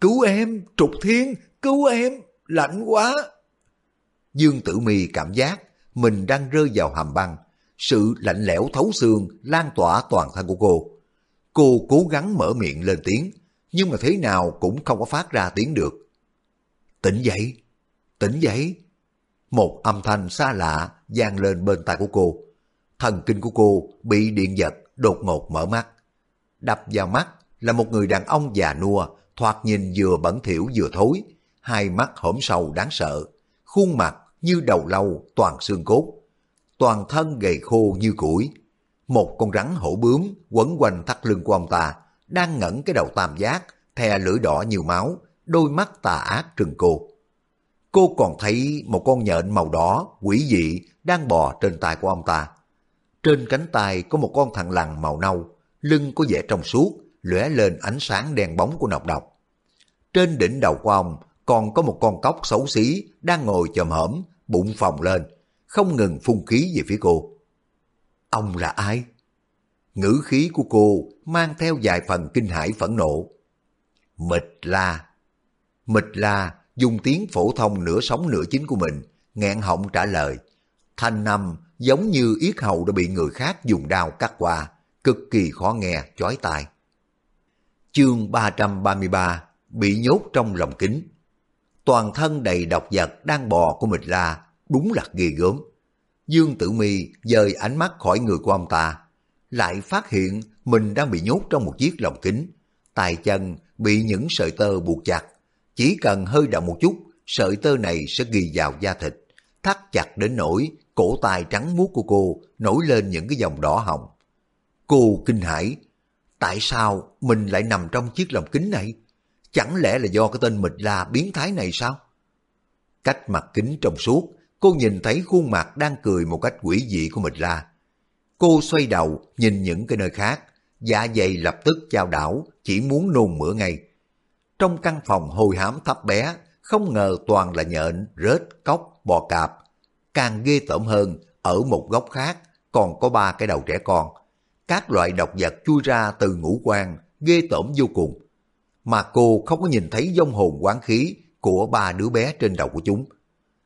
Cứu em, trục thiên, cứu em, lạnh quá. Dương Tử Mi cảm giác mình đang rơi vào hầm băng. Sự lạnh lẽo thấu xương lan tỏa toàn thân của cô. Cô cố gắng mở miệng lên tiếng, nhưng mà thế nào cũng không có phát ra tiếng được. Tỉnh dậy, tỉnh dậy. Một âm thanh xa lạ vang lên bên tai của cô. Thần kinh của cô bị điện giật đột ngột mở mắt. Đập vào mắt là một người đàn ông già nua, thoạt nhìn vừa bẩn thỉu vừa thối, hai mắt hổm sâu đáng sợ, khuôn mặt như đầu lâu toàn xương cốt, toàn thân gầy khô như củi. Một con rắn hổ bướm quấn quanh thắt lưng của ông ta, đang ngẩng cái đầu tam giác, thè lưỡi đỏ nhiều máu, đôi mắt tà ác trừng cô. Cô còn thấy một con nhện màu đỏ, quỷ dị, đang bò trên tay của ông ta. Trên cánh tay có một con thằng lằn màu nâu, lưng có vẻ trong suốt, lóe lên ánh sáng đen bóng của nọc độc. Trên đỉnh đầu của ông còn có một con cóc xấu xí đang ngồi chồm hổm, bụng phồng lên, không ngừng phun khí về phía cô. Ông là ai? Ngữ khí của cô mang theo vài phần kinh hãi phẫn nộ. Mịch la. Mịch la dùng tiếng phổ thông nửa sống nửa chính của mình, nghẹn họng trả lời. Thanh năm giống như yết hầu đã bị người khác dùng đao cắt qua, cực kỳ khó nghe, chói tai. Chương 333 Bị nhốt trong lòng kính Toàn thân đầy độc vật đang bò của mịch la, đúng là ghê gớm. Dương Tử Mi dời ánh mắt khỏi người của ông ta, lại phát hiện mình đang bị nhốt trong một chiếc lồng kính. Tài chân bị những sợi tơ buộc chặt, chỉ cần hơi động một chút, sợi tơ này sẽ ghi vào da thịt, thắt chặt đến nỗi cổ tay trắng muốt của cô nổi lên những cái dòng đỏ hồng. Cô kinh hãi, tại sao mình lại nằm trong chiếc lồng kính này? Chẳng lẽ là do cái tên mịch la biến thái này sao? Cách mặt kính trong suốt, cô nhìn thấy khuôn mặt đang cười một cách quỷ dị của mình ra. Cô xoay đầu nhìn những cái nơi khác, dạ dày lập tức chao đảo, chỉ muốn nôn mửa ngay. Trong căn phòng hồi hám thấp bé, không ngờ toàn là nhện, rết, cóc, bò cạp. Càng ghê tởm hơn, ở một góc khác còn có ba cái đầu trẻ con. Các loại độc vật chui ra từ ngũ quan, ghê tởm vô cùng. Mà cô không có nhìn thấy dông hồn quán khí của ba đứa bé trên đầu của chúng.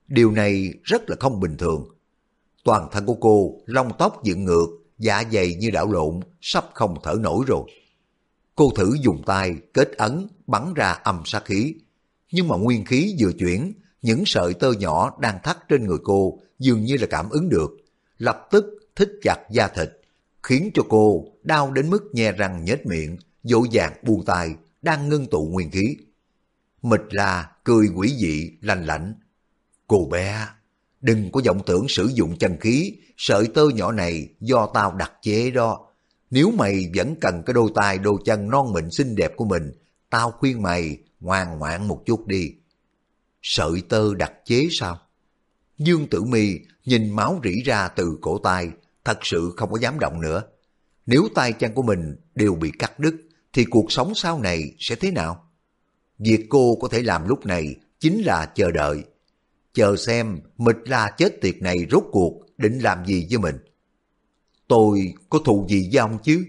Điều này rất là không bình thường. Toàn thân của cô lông tóc dựng ngược, dạ dày như đảo lộn, sắp không thở nổi rồi. Cô thử dùng tay kết ấn bắn ra âm sát khí. Nhưng mà nguyên khí vừa chuyển, những sợi tơ nhỏ đang thắt trên người cô dường như là cảm ứng được. Lập tức thích chặt da thịt, khiến cho cô đau đến mức nhe răng nhếch miệng, dỗ dàng buông tay, đang ngưng tụ nguyên khí. Mịch là cười quỷ dị, lành lạnh. Cô bé, đừng có vọng tưởng sử dụng chân khí, sợi tơ nhỏ này do tao đặt chế đó. Nếu mày vẫn cần cái đôi tay đôi chân non mịn xinh đẹp của mình, tao khuyên mày ngoan ngoãn một chút đi. Sợi tơ đặt chế sao? Dương Tử Mi nhìn máu rỉ ra từ cổ tay, thật sự không có dám động nữa. Nếu tay chân của mình đều bị cắt đứt, thì cuộc sống sau này sẽ thế nào? Việc cô có thể làm lúc này chính là chờ đợi. Chờ xem mịch la chết tiệt này rốt cuộc định làm gì với mình. Tôi có thù gì với ông chứ?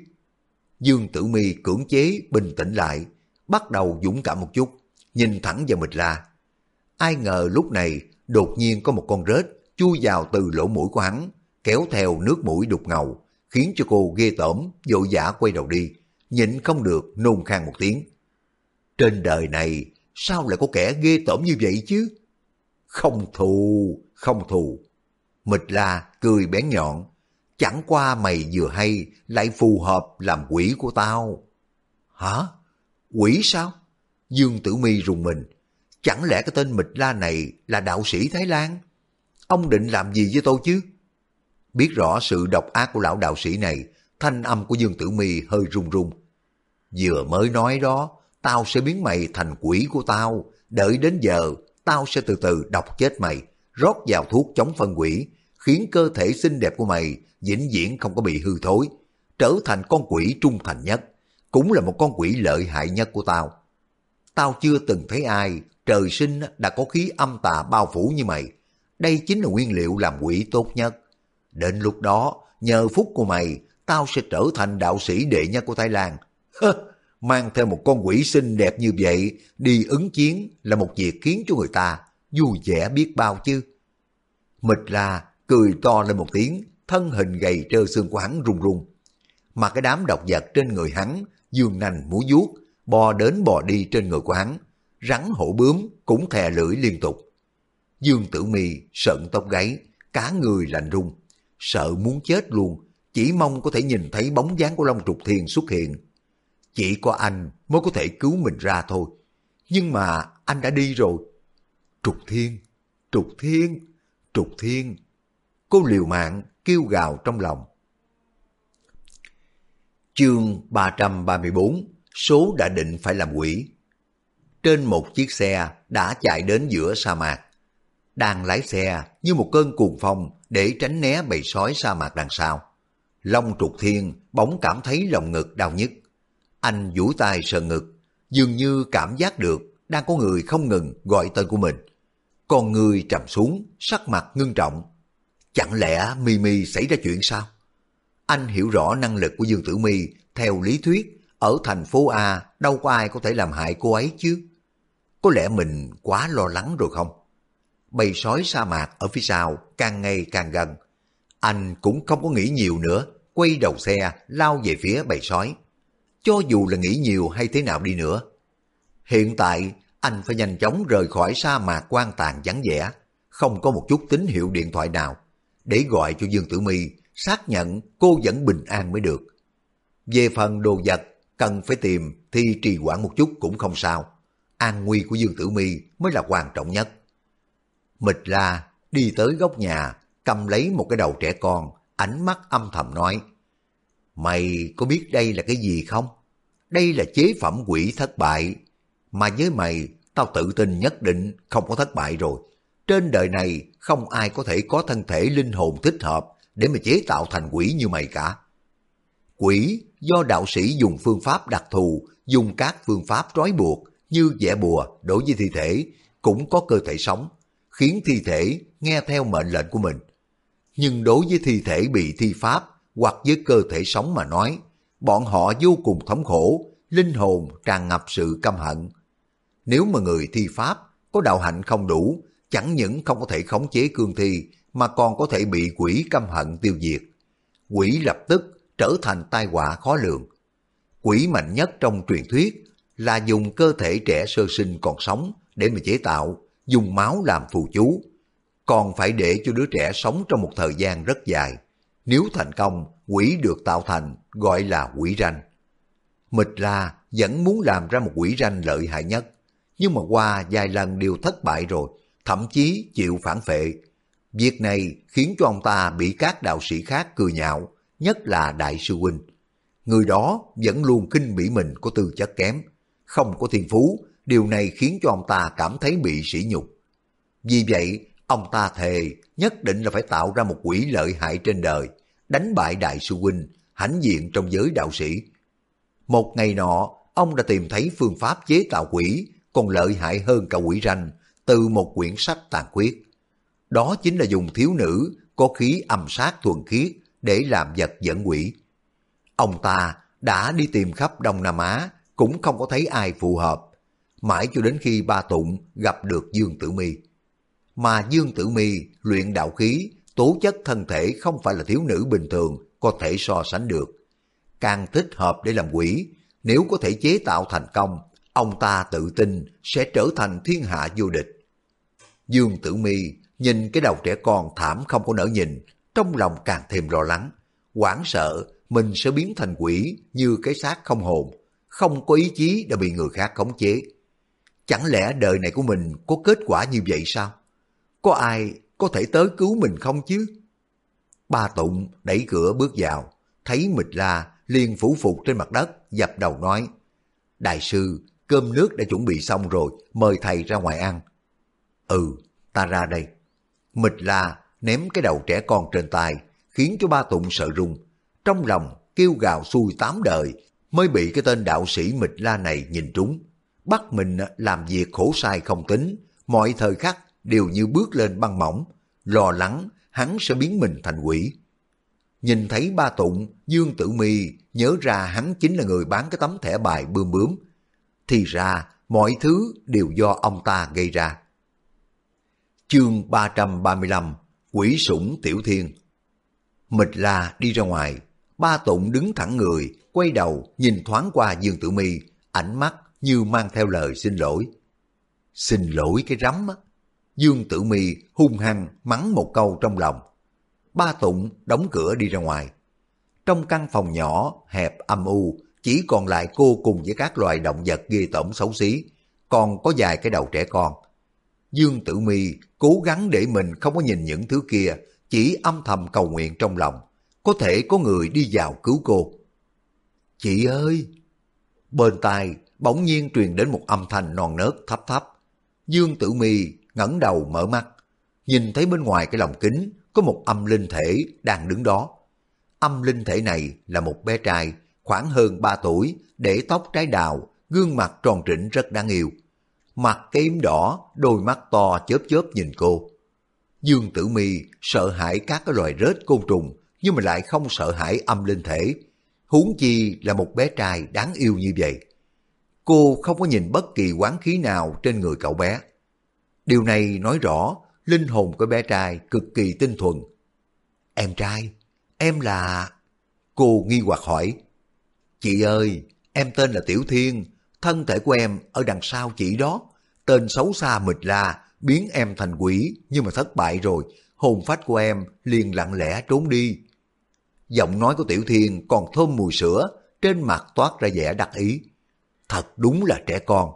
Dương Tử Mi cưỡng chế bình tĩnh lại, bắt đầu dũng cảm một chút, nhìn thẳng vào mịch la. Ai ngờ lúc này đột nhiên có một con rết chui vào từ lỗ mũi của hắn, kéo theo nước mũi đục ngầu, khiến cho cô ghê tởm, vội vã quay đầu đi, nhịn không được nôn khan một tiếng. Trên đời này sao lại có kẻ ghê tởm như vậy chứ? Không thù, không thù. Mịch la cười bén nhọn, chẳng qua mày vừa hay lại phù hợp làm quỷ của tao. Hả? Quỷ sao? Dương Tử Mi rùng mình. Chẳng lẽ cái tên Mịch La này là đạo sĩ Thái Lan? Ông định làm gì với tôi chứ? Biết rõ sự độc ác của lão đạo sĩ này, thanh âm của Dương Tử Mi hơi run run. Vừa mới nói đó, tao sẽ biến mày thành quỷ của tao, đợi đến giờ, tao sẽ từ từ độc chết mày, rót vào thuốc chống phân quỷ, khiến cơ thể xinh đẹp của mày vĩnh viễn không có bị hư thối, trở thành con quỷ trung thành nhất, cũng là một con quỷ lợi hại nhất của tao. Tao chưa từng thấy ai trời sinh đã có khí âm tà bao phủ như mày. Đây chính là nguyên liệu làm quỷ tốt nhất. Đến lúc đó, nhờ phúc của mày, tao sẽ trở thành đạo sĩ đệ nhất của Thái Lan. Mang theo một con quỷ xinh đẹp như vậy, đi ứng chiến là một việc khiến cho người ta vui vẻ biết bao chứ. Mịch là cười to lên một tiếng, thân hình gầy trơ xương của hắn run run. Mà cái đám độc vật trên người hắn, dương nành múa vuốt, bò đến bò đi trên người của hắn, rắn hổ bướm cũng thè lưỡi liên tục. Dương Tử mì sợn tóc gáy, cá người lạnh run, sợ muốn chết luôn, chỉ mong có thể nhìn thấy bóng dáng của Long Trục thiền xuất hiện chỉ có anh mới có thể cứu mình ra thôi. Nhưng mà anh đã đi rồi. Trục Thiên, Trục Thiên, Trục Thiên. Cô liều mạng kêu gào trong lòng. Chương 334 Số đã định phải làm quỷ Trên một chiếc xe đã chạy đến giữa sa mạc. Đang lái xe như một cơn cuồng phong để tránh né bầy sói sa mạc đằng sau. Long trục thiên bỗng cảm thấy lòng ngực đau nhức. Anh duỗi tay sờ ngực, dường như cảm giác được đang có người không ngừng gọi tên của mình. Con người trầm xuống, sắc mặt ngưng trọng. Chẳng lẽ Mimi xảy ra chuyện sao? Anh hiểu rõ năng lực của Dương Tử Mi theo lý thuyết, ở thành phố A đâu có ai có thể làm hại cô ấy chứ. Có lẽ mình quá lo lắng rồi không? Bầy sói sa mạc ở phía sau càng ngày càng gần. Anh cũng không có nghĩ nhiều nữa, quay đầu xe lao về phía bầy sói. Cho dù là nghĩ nhiều hay thế nào đi nữa. Hiện tại anh phải nhanh chóng rời khỏi sa mạc quan tàn vắng vẻ, không có một chút tín hiệu điện thoại nào, để gọi cho Dương Tử My xác nhận cô vẫn bình an mới được. Về phần đồ vật, cần phải tìm thì trì hoãn một chút cũng không sao. An nguy của Dương Tử My mới là quan trọng nhất. Mịch la đi tới góc nhà, cầm lấy một cái đầu trẻ con, ánh mắt âm thầm nói. Mày có biết đây là cái gì không? Đây là chế phẩm quỷ thất bại. Mà với mày, tao tự tin nhất định không có thất bại rồi. Trên đời này không ai có thể có thân thể linh hồn thích hợp để mà chế tạo thành quỷ như mày cả. Quỷ do đạo sĩ dùng phương pháp đặc thù, dùng các phương pháp trói buộc như vẽ bùa đối với thi thể, cũng có cơ thể sống, khiến thi thể nghe theo mệnh lệnh của mình. Nhưng đối với thi thể bị thi pháp hoặc với cơ thể sống mà nói, bọn họ vô cùng thống khổ, linh hồn tràn ngập sự căm hận. Nếu mà người thi pháp có đạo hạnh không đủ, chẳng những không có thể khống chế cương thi mà còn có thể bị quỷ căm hận tiêu diệt. Quỷ lập tức trở thành tai họa khó lường. Quỷ mạnh nhất trong truyền thuyết là dùng cơ thể trẻ sơ sinh còn sống để mà chế tạo, dùng máu làm phù chú. Còn phải để cho đứa trẻ sống trong một thời gian rất dài. Nếu thành công, quỷ được tạo thành gọi là quỷ ranh. Mịch La vẫn muốn làm ra một quỷ ranh lợi hại nhất, nhưng mà qua vài lần đều thất bại rồi, thậm chí chịu phản phệ, Việc này khiến cho ông ta bị các đạo sĩ khác cười nhạo, nhất là Đại sư Huynh. Người đó vẫn luôn kinh bỉ mình có tư chất kém, không có thiên phú, điều này khiến cho ông ta cảm thấy bị sỉ nhục. Vì vậy, ông ta thề nhất định là phải tạo ra một quỷ lợi hại trên đời, đánh bại Đại sư Huynh, hãnh diện trong giới đạo sĩ. Một ngày nọ, ông đã tìm thấy phương pháp chế tạo quỷ còn lợi hại hơn cả quỷ ranh từ một quyển sách tàn quyết. Đó chính là dùng thiếu nữ có khí âm sát thuần khiết để làm vật dẫn quỷ. Ông ta đã đi tìm khắp Đông Nam Á cũng không có thấy ai phù hợp. Mãi cho đến khi ba Tụng gặp được Dương Tử Mi. Mà Dương Tử Mi luyện đạo khí, tố chất thân thể không phải là thiếu nữ bình thường có thể so sánh được. Càng thích hợp để làm quỷ, nếu có thể chế tạo thành công, ông ta tự tin sẽ trở thành thiên hạ vô địch. Dương Tử Mi Nhìn cái đầu trẻ con thảm không có nỡ nhìn, trong lòng càng thêm lo lắng, hoảng sợ mình sẽ biến thành quỷ như cái xác không hồn, không có ý chí đã bị người khác khống chế. Chẳng lẽ đời này của mình có kết quả như vậy sao? Có ai có thể tới cứu mình không chứ? Ba Tụng đẩy cửa bước vào, thấy mịch la liền phủ phục trên mặt đất, dập đầu nói, Đại sư, cơm nước đã chuẩn bị xong rồi, mời thầy ra ngoài ăn. Ừ, ta ra đây. Mịch la ném cái đầu trẻ con trên tay, khiến cho ba tụng sợ run. Trong lòng kêu gào xui tám đời, mới bị cái tên đạo sĩ mịch la này nhìn trúng. Bắt mình làm việc khổ sai không tính, mọi thời khắc đều như bước lên băng mỏng, lo lắng hắn sẽ biến mình thành quỷ. Nhìn thấy ba tụng, Dương Tử Mi nhớ ra hắn chính là người bán cái tấm thẻ bài bươm bướm. Thì ra, mọi thứ đều do ông ta gây ra. Chương 335 Quỷ sủng tiểu thiên Mịch la đi ra ngoài, ba tụng đứng thẳng người, quay đầu nhìn thoáng qua Dương Tử Mi, ánh mắt như mang theo lời xin lỗi. Xin lỗi cái rắm á. Dương Tử Mi hung hăng mắng một câu trong lòng. Ba tụng đóng cửa đi ra ngoài. Trong căn phòng nhỏ, hẹp âm u, chỉ còn lại cô cùng với các loài động vật ghê tởm xấu xí, còn có vài cái đầu trẻ con. Dương Tử Mi cố gắng để mình không có nhìn những thứ kia, chỉ âm thầm cầu nguyện trong lòng, có thể có người đi vào cứu cô. Chị ơi! Bên tai bỗng nhiên truyền đến một âm thanh non nớt thấp thấp. Dương Tử Mi ngẩng đầu mở mắt, nhìn thấy bên ngoài cái lồng kính có một âm linh thể đang đứng đó. Âm linh thể này là một bé trai khoảng hơn 3 tuổi, để tóc trái đào, gương mặt tròn trĩnh rất đáng yêu. Mặt kém đỏ, đôi mắt to chớp chớp nhìn cô. Dương Tử Mi sợ hãi các cái loài rết côn trùng, nhưng mà lại không sợ hãi âm linh thể. Huống chi là một bé trai đáng yêu như vậy. Cô không có nhìn bất kỳ quán khí nào trên người cậu bé. Điều này nói rõ linh hồn của bé trai cực kỳ tinh thuần. Em trai, em là... Cô nghi hoặc hỏi. Chị ơi, em tên là Tiểu Thiên, thân thể của em ở đằng sau chị đó. Tên xấu xa mịt la, biến em thành quỷ, nhưng mà thất bại rồi, hồn phách của em liền lặng lẽ trốn đi. Giọng nói của Tiểu Thiên còn thơm mùi sữa, trên mặt toát ra vẻ đặc ý. Thật đúng là trẻ con.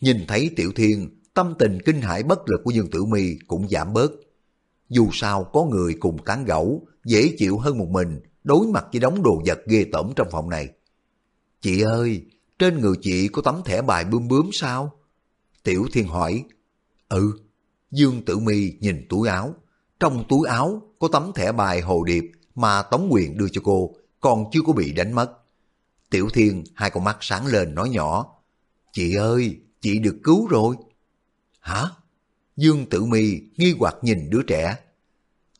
Nhìn thấy Tiểu Thiên, tâm tình kinh hãi bất lực của Dương Tử Mi cũng giảm bớt. Dù sao có người cùng tán gẫu, dễ chịu hơn một mình, đối mặt với đống đồ vật ghê tởm trong phòng này. Chị ơi, trên người chị có tấm thẻ bài bướm bướm sao? Tiểu Thiên hỏi. Ừ. Dương Tử Mi nhìn túi áo. Trong túi áo có tấm thẻ bài hồ điệp mà Tống Quyền đưa cho cô, còn chưa có bị đánh mất. Tiểu Thiên hai con mắt sáng lên nói nhỏ. Chị ơi, chị được cứu rồi. Hả? Dương Tử Mi nghi hoặc nhìn đứa trẻ.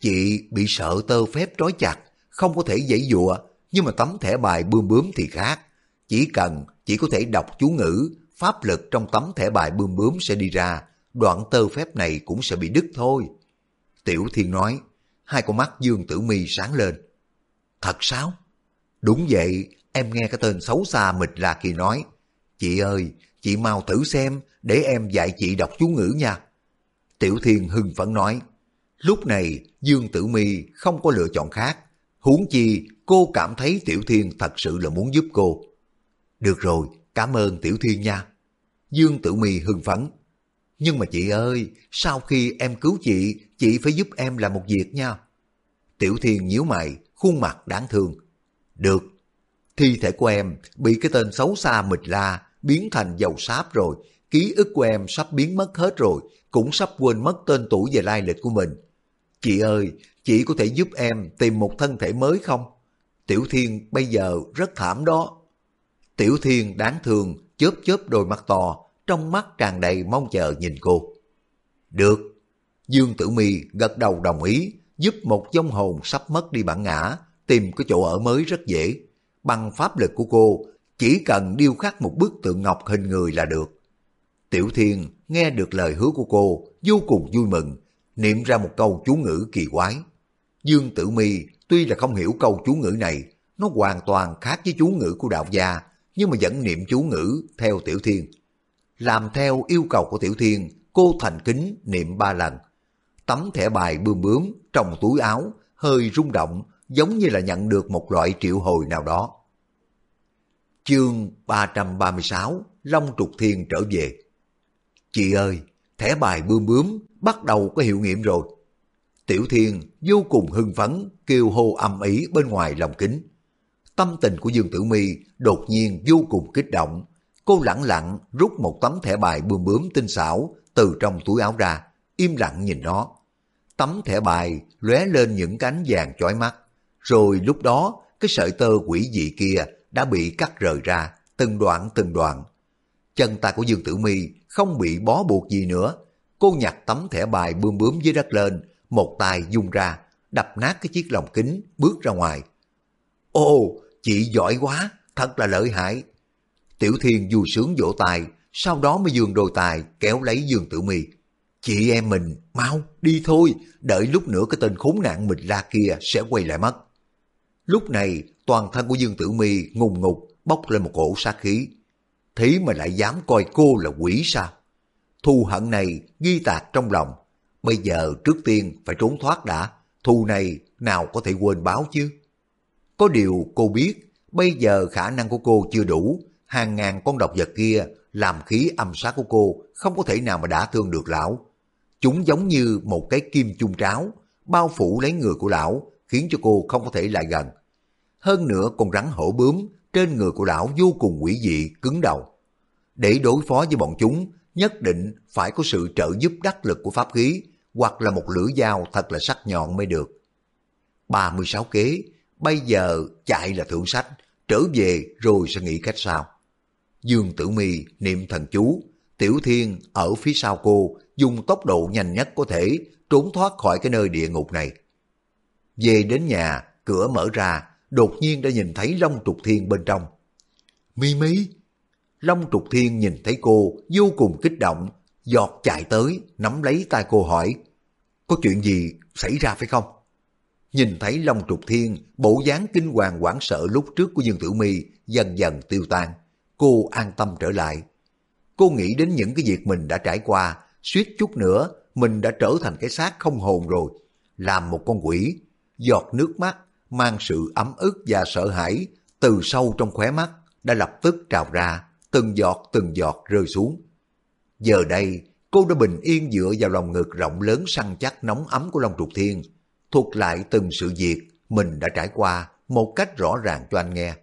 Chị bị sợ tơ phép trói chặt, không có thể dãy dụa, nhưng mà tấm thẻ bài bươm bướm thì khác. Chỉ cần chỉ có thể đọc chú ngữ, pháp lực trong tấm thẻ bài bươm bướm sẽ đi ra, đoạn tơ phép này cũng sẽ bị đứt thôi. Tiểu Thiên nói, hai con mắt Dương Tử Mi sáng lên. Thật sao? Đúng vậy, em nghe cái tên xấu xa mịch là kỳ nói. Chị ơi, chị mau thử xem, để em dạy chị đọc chú ngữ nha. Tiểu Thiên hưng phấn nói. Lúc này, Dương Tử Mi không có lựa chọn khác. Huống chi, cô cảm thấy Tiểu Thiên thật sự là muốn giúp cô. Được rồi, cảm ơn Tiểu Thiên nha. Dương Tử Mi hưng phấn. Nhưng mà chị ơi, sau khi em cứu chị, chị phải giúp em làm một việc nha. Tiểu Thiên nhíu mày, khuôn mặt đáng thương. Được, thi thể của em bị cái tên xấu xa mịch la biến thành dầu sáp rồi, ký ức của em sắp biến mất hết rồi, cũng sắp quên mất tên tuổi và lai lịch của mình. Chị ơi, chị có thể giúp em tìm một thân thể mới không? Tiểu Thiên bây giờ rất thảm đó. Tiểu Thiên đáng thương, chớp chớp đôi mắt to, trong mắt tràn đầy mong chờ nhìn cô. Được. Dương Tử Mi gật đầu đồng ý, giúp một dông hồn sắp mất đi bản ngã, tìm cái chỗ ở mới rất dễ. Bằng pháp lực của cô, chỉ cần điêu khắc một bức tượng ngọc hình người là được. Tiểu Thiên nghe được lời hứa của cô, vô cùng vui mừng, niệm ra một câu chú ngữ kỳ quái. Dương Tử Mi tuy là không hiểu câu chú ngữ này, nó hoàn toàn khác với chú ngữ của đạo gia, nhưng mà vẫn niệm chú ngữ theo Tiểu Thiên. Làm theo yêu cầu của Tiểu Thiên, cô thành kính niệm ba lần. Tấm thẻ bài bươm bướm trong túi áo, hơi rung động, giống như là nhận được một loại triệu hồi nào đó. Chương 336 Long Trục Thiên trở về Chị ơi, thẻ bài bươm bướm bắt đầu có hiệu nghiệm rồi. Tiểu Thiên vô cùng hưng phấn kêu hô âm ý bên ngoài lòng kính. Tâm tình của Dương Tử Mi đột nhiên vô cùng kích động. Cô lặng lặng rút một tấm thẻ bài bươm bướm tinh xảo từ trong túi áo ra, im lặng nhìn nó. Tấm thẻ bài lóe lên những cánh vàng chói mắt. Rồi lúc đó, cái sợi tơ quỷ dị kia đã bị cắt rời ra, từng đoạn từng đoạn. Chân tay của Dương Tử Mi không bị bó buộc gì nữa. Cô nhặt tấm thẻ bài bươm bướm dưới đất lên, một tay dung ra, đập nát cái chiếc lồng kính, bước ra ngoài. Ô, chị giỏi quá, thật là lợi hại. Tiểu Thiên vui sướng vỗ tay, sau đó mới dường đôi tài kéo lấy Dương Tử Mi. Chị em mình, mau, đi thôi, đợi lúc nữa cái tên khốn nạn mình ra kia sẽ quay lại mất. Lúc này, toàn thân của Dương Tử Mi ngùng ngục, bốc lên một cổ sát khí. Thế mà lại dám coi cô là quỷ sao? Thù hận này ghi tạc trong lòng. Bây giờ trước tiên phải trốn thoát đã. Thù này nào có thể quên báo chứ? Có điều cô biết, bây giờ khả năng của cô chưa đủ, hàng ngàn con độc vật kia làm khí âm sát của cô không có thể nào mà đả thương được lão. Chúng giống như một cái kim chung tráo, bao phủ lấy người của lão, khiến cho cô không có thể lại gần. Hơn nữa con rắn hổ bướm trên người của lão vô cùng quỷ dị, cứng đầu. Để đối phó với bọn chúng, nhất định phải có sự trợ giúp đắc lực của pháp khí, hoặc là một lưỡi dao thật là sắc nhọn mới được. 36 kế, bây giờ chạy là thượng sách, trở về rồi sẽ nghĩ cách sao. Dương Tử Mi niệm thần chú, Tiểu Thiên ở phía sau cô dùng tốc độ nhanh nhất có thể trốn thoát khỏi cái nơi địa ngục này. Về đến nhà, cửa mở ra, đột nhiên đã nhìn thấy Long Trục Thiên bên trong. Mi Mi! Long Trục Thiên nhìn thấy cô vô cùng kích động, giọt chạy tới, nắm lấy tay cô hỏi, có chuyện gì xảy ra phải không? Nhìn thấy Long Trục Thiên, bộ dáng kinh hoàng hoảng sợ lúc trước của Dương Tử Mi dần dần tiêu tan, cô an tâm trở lại. Cô nghĩ đến những cái việc mình đã trải qua, suýt chút nữa mình đã trở thành cái xác không hồn rồi, làm một con quỷ, giọt nước mắt mang sự ấm ức và sợ hãi từ sâu trong khóe mắt đã lập tức trào ra, từng giọt từng giọt rơi xuống. Giờ đây, cô đã bình yên dựa vào lòng ngực rộng lớn săn chắc nóng ấm của Long Trục Thiên, thuật lại từng sự việc mình đã trải qua một cách rõ ràng cho anh nghe.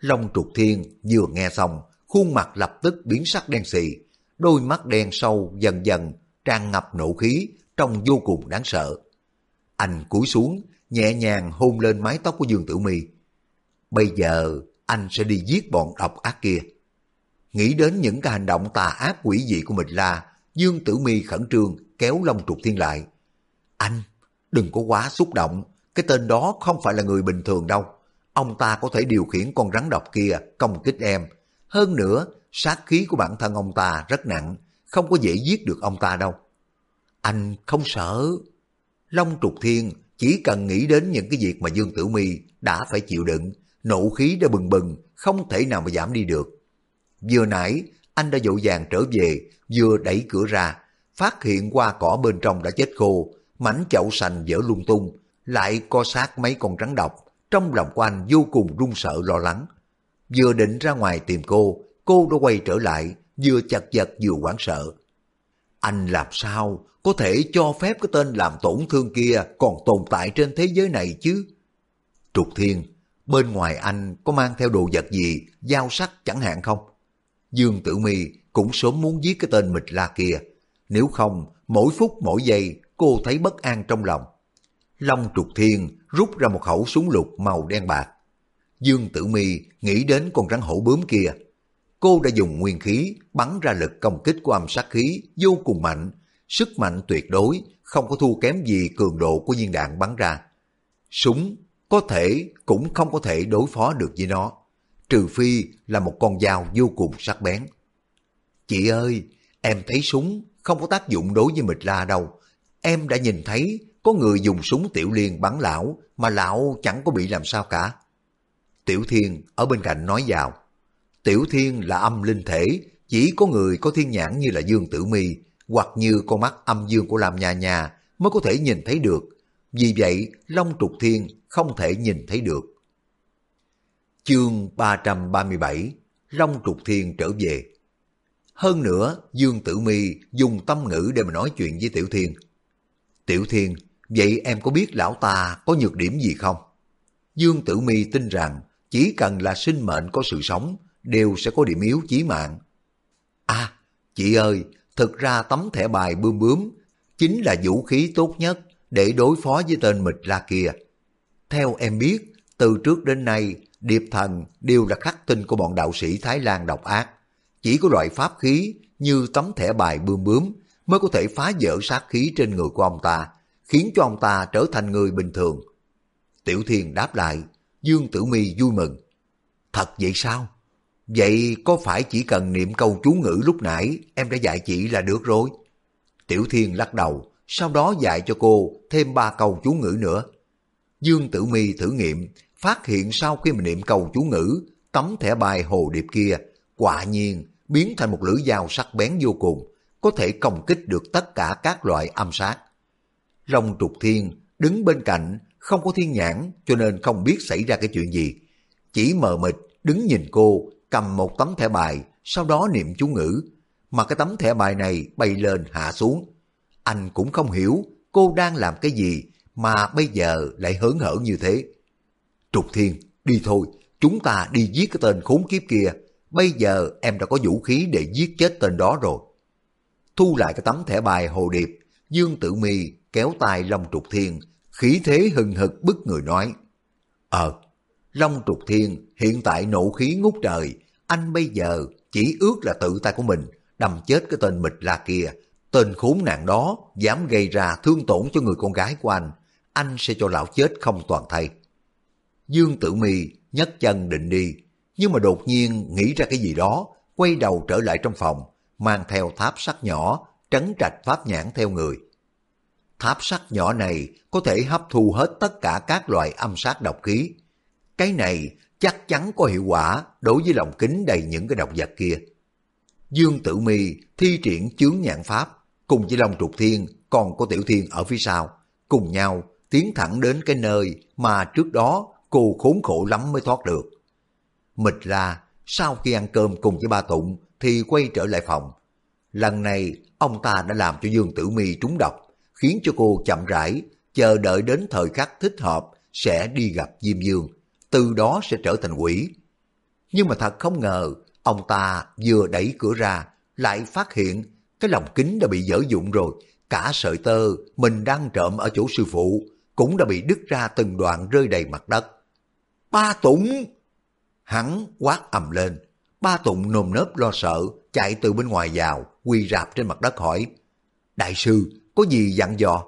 Long Trục Thiên vừa nghe xong, khuôn mặt lập tức biến sắc đen xì, đôi mắt đen sâu dần dần tràn ngập nộ khí trông vô cùng đáng sợ. Anh cúi xuống, nhẹ nhàng hôn lên mái tóc của Dương Tử Mi. Bây giờ anh sẽ đi giết bọn độc ác kia. Nghĩ đến những cái hành động tà ác quỷ dị của mình la, Dương Tử Mi khẩn trương kéo Long Trục Thiên lại. Anh, đừng có quá xúc động, cái tên đó không phải là người bình thường đâu. Ông ta có thể điều khiển con rắn độc kia công kích em. Hơn nữa, sát khí của bản thân ông ta rất nặng, không có dễ giết được ông ta đâu. Anh không sợ. Long Trục Thiên chỉ cần nghĩ đến những cái việc mà Dương Tử Mi đã phải chịu đựng, nộ khí đã bừng bừng, không thể nào mà giảm đi được. Vừa nãy, anh đã dội vàng trở về, vừa đẩy cửa ra, phát hiện qua cỏ bên trong đã chết khô, mảnh chậu sành dở lung tung, lại co sát mấy con rắn độc, trong lòng của anh vô cùng run sợ lo lắng. Vừa định ra ngoài tìm cô, cô đã quay trở lại, vừa chật vật vừa hoảng sợ. Anh làm sao có thể cho phép cái tên làm tổn thương kia còn tồn tại trên thế giới này chứ? Trục Thiên, bên ngoài anh có mang theo đồ vật gì, dao sắc chẳng hạn không? Dương Tử Mi cũng sớm muốn giết cái tên mịch la kia. Nếu không, mỗi phút mỗi giây cô thấy bất an trong lòng. Long Trục Thiên rút ra một khẩu súng lục màu đen bạc. Dương Tử Mi nghĩ đến con rắn hổ bướm kia. Cô đã dùng nguyên khí bắn ra lực công kích của âm sát khí vô cùng mạnh, sức mạnh tuyệt đối, không có thua kém gì cường độ của viên đạn bắn ra. Súng có thể cũng không có thể đối phó được với nó, trừ phi là một con dao vô cùng sắc bén. Chị ơi, em thấy súng không có tác dụng đối với mịch la đâu. Em đã nhìn thấy có người dùng súng tiểu liên bắn lão mà lão chẳng có bị làm sao cả. Tiểu Thiên ở bên cạnh nói vào. Tiểu Thiên là âm linh thể, chỉ có người có thiên nhãn như là Dương Tử Mi hoặc như con mắt âm dương của làm nhà nhà mới có thể nhìn thấy được. Vì vậy, Long Trục Thiên không thể nhìn thấy được. Chương 337 Long Trục Thiên trở về Hơn nữa, Dương Tử Mi dùng tâm ngữ để mà nói chuyện với Tiểu Thiên. Tiểu Thiên, vậy em có biết lão ta có nhược điểm gì không? Dương Tử Mi tin rằng chỉ cần là sinh mệnh có sự sống đều sẽ có điểm yếu chí mạng. À, chị ơi, thực ra tấm thẻ bài bươm bướm chính là vũ khí tốt nhất để đối phó với tên mịch la kia. Theo em biết, từ trước đến nay, điệp thần đều là khắc tinh của bọn đạo sĩ Thái Lan độc ác. Chỉ có loại pháp khí như tấm thẻ bài bươm bướm mới có thể phá vỡ sát khí trên người của ông ta, khiến cho ông ta trở thành người bình thường. Tiểu Thiên đáp lại, Dương Tử Mi vui mừng. Thật vậy sao? Vậy có phải chỉ cần niệm câu chú ngữ lúc nãy em đã dạy chị là được rồi? Tiểu Thiên lắc đầu, sau đó dạy cho cô thêm ba câu chú ngữ nữa. Dương Tử Mi thử nghiệm, phát hiện sau khi mình niệm câu chú ngữ, tấm thẻ bài hồ điệp kia quả nhiên biến thành một lưỡi dao sắc bén vô cùng, có thể công kích được tất cả các loại âm sát. Long trục thiên đứng bên cạnh, không có thiên nhãn cho nên không biết xảy ra cái chuyện gì. chỉ mờ mịt đứng nhìn cô cầm một tấm thẻ bài, sau đó niệm chú ngữ, mà cái tấm thẻ bài này bay lên hạ xuống. Anh cũng không hiểu cô đang làm cái gì mà bây giờ lại hớn hở như thế. Trục Thiên, đi thôi, chúng ta đi giết cái tên khốn kiếp kia. Bây giờ em đã có vũ khí để giết chết tên đó rồi. Thu lại cái tấm thẻ bài hồ điệp, Dương Tử Mi kéo tay Long Trục Thiên, khí thế hừng hực bức người nói. Ờ, Long Trục Thiên hiện tại nộ khí ngút trời, anh bây giờ chỉ ước là tự tay của mình đâm chết cái tên mịch la kia. Tên khốn nạn đó dám gây ra thương tổn cho người con gái của anh, anh sẽ cho lão chết không toàn thay. Dương Tử Mi nhấc chân định đi, nhưng mà đột nhiên nghĩ ra cái gì đó, quay đầu trở lại trong phòng, mang theo tháp sắt nhỏ, trấn trạch pháp nhãn theo người. Tháp sắt nhỏ này có thể hấp thu hết tất cả các loại âm sát độc khí. Cái này chắc chắn có hiệu quả đối với lòng kính đầy những cái độc vật kia. Dương Tử Mi thi triển chướng nhãn pháp, cùng với Long Trục Thiên còn có Tiểu Thiên ở phía sau, cùng nhau tiến thẳng đến cái nơi mà trước đó cô khốn khổ lắm mới thoát được. Mịch ra, sau khi ăn cơm cùng với ba Tụng thì quay trở lại phòng. Lần này, ông ta đã làm cho Dương Tử Mi trúng độc, khiến cho cô chậm rãi, chờ đợi đến thời khắc thích hợp sẽ đi gặp Diêm Dương, từ đó sẽ trở thành quỷ. Nhưng mà thật không ngờ, ông ta vừa đẩy cửa ra, lại phát hiện cái lòng kính đã bị dở dụng rồi, cả sợi tơ mình đang trộm ở chỗ sư phụ cũng đã bị đứt ra từng đoạn rơi đầy mặt đất. Ba Tụng! Hắn quát ầm lên. Ba Tụng nồm nớp lo sợ, chạy từ bên ngoài vào, quỳ rạp trên mặt đất hỏi. Đại sư, có gì dặn dò?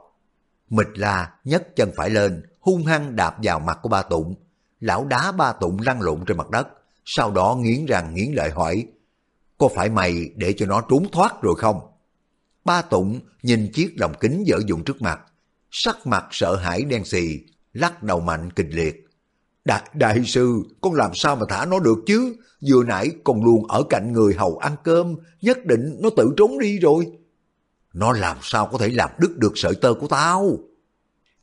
Mịch la nhấc chân phải lên, hung hăng đạp vào mặt của ba Tụng. Lão đá ba Tụng lăn lộn trên mặt đất, sau đó nghiến răng nghiến lợi hỏi. Có phải mày để cho nó trốn thoát rồi không? Ba Tụng nhìn chiếc lồng kính dở dụng trước mặt, sắc mặt sợ hãi đen xì, lắc đầu mạnh kịch liệt. Đại, đại sư, con làm sao mà thả nó được chứ? Vừa nãy con luôn ở cạnh người hầu ăn cơm, nhất định nó tự trốn đi rồi. Nó làm sao có thể làm đứt được sợi tơ của tao?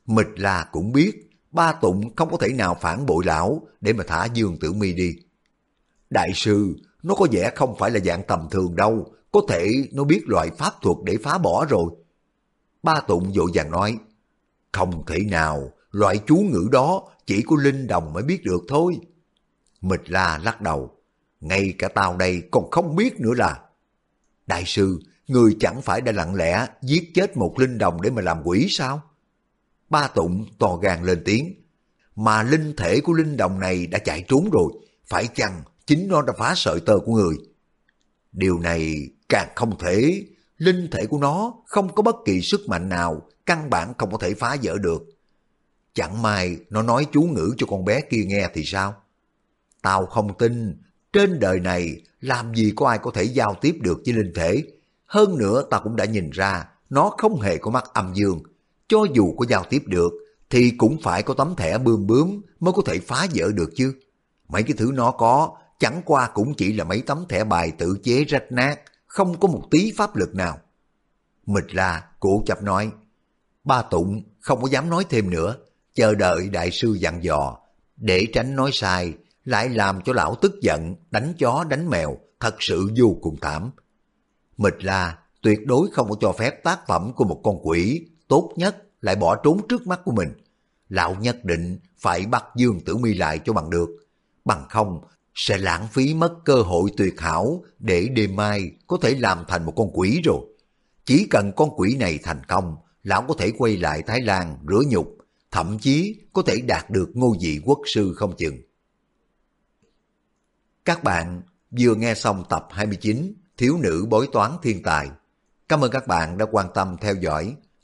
Mịch là cũng biết, ba tụng không có thể nào phản bội lão để mà thả Dương Tử Mi đi. Đại sư, nó có vẻ không phải là dạng tầm thường đâu, có thể nó biết loại pháp thuật để phá bỏ rồi. Ba tụng vội vàng nói, không thể nào, loại chú ngữ đó chỉ có linh đồng mới biết được thôi. Mịch la lắc đầu, ngay cả tao đây còn không biết nữa là. Đại sư, người chẳng phải đã lặng lẽ giết chết một linh đồng để mà làm quỷ sao? Ba tụng to gan lên tiếng, mà linh thể của linh đồng này đã chạy trốn rồi, phải chăng chính nó đã phá sợi tơ của người? Điều này càng không thể, linh thể của nó không có bất kỳ sức mạnh nào, căn bản không có thể phá vỡ được. Chẳng may nó nói chú ngữ cho con bé kia nghe thì sao? Tao không tin, trên đời này làm gì có ai có thể giao tiếp được với linh thể. Hơn nữa tao cũng đã nhìn ra, nó không hề có mắt âm dương. Cho dù có giao tiếp được, thì cũng phải có tấm thẻ bươm bướm mới có thể phá vỡ được chứ. Mấy cái thứ nó có, chẳng qua cũng chỉ là mấy tấm thẻ bài tự chế rách nát, không có một tí pháp lực nào. Mịch la, cổ chập nói, ba tụng không có dám nói thêm nữa, chờ đợi đại sư dặn dò, để tránh nói sai, lại làm cho lão tức giận, đánh chó đánh mèo, thật sự vô cùng thảm. Mịch la tuyệt đối không có cho phép tác phẩm của một con quỷ, tốt nhất lại bỏ trốn trước mắt của mình. Lão nhất định phải bắt Dương Tử Mi lại cho bằng được, bằng không sẽ lãng phí mất cơ hội tuyệt hảo để đêm mai có thể làm thành một con quỷ rồi. Chỉ cần con quỷ này thành công, lão có thể quay lại Thái Lan rửa nhục, thậm chí có thể đạt được ngôi vị quốc sư không chừng. Các bạn vừa nghe xong tập 29 Thiếu nữ bói toán thiên tài. Cảm ơn các bạn đã quan tâm theo dõi.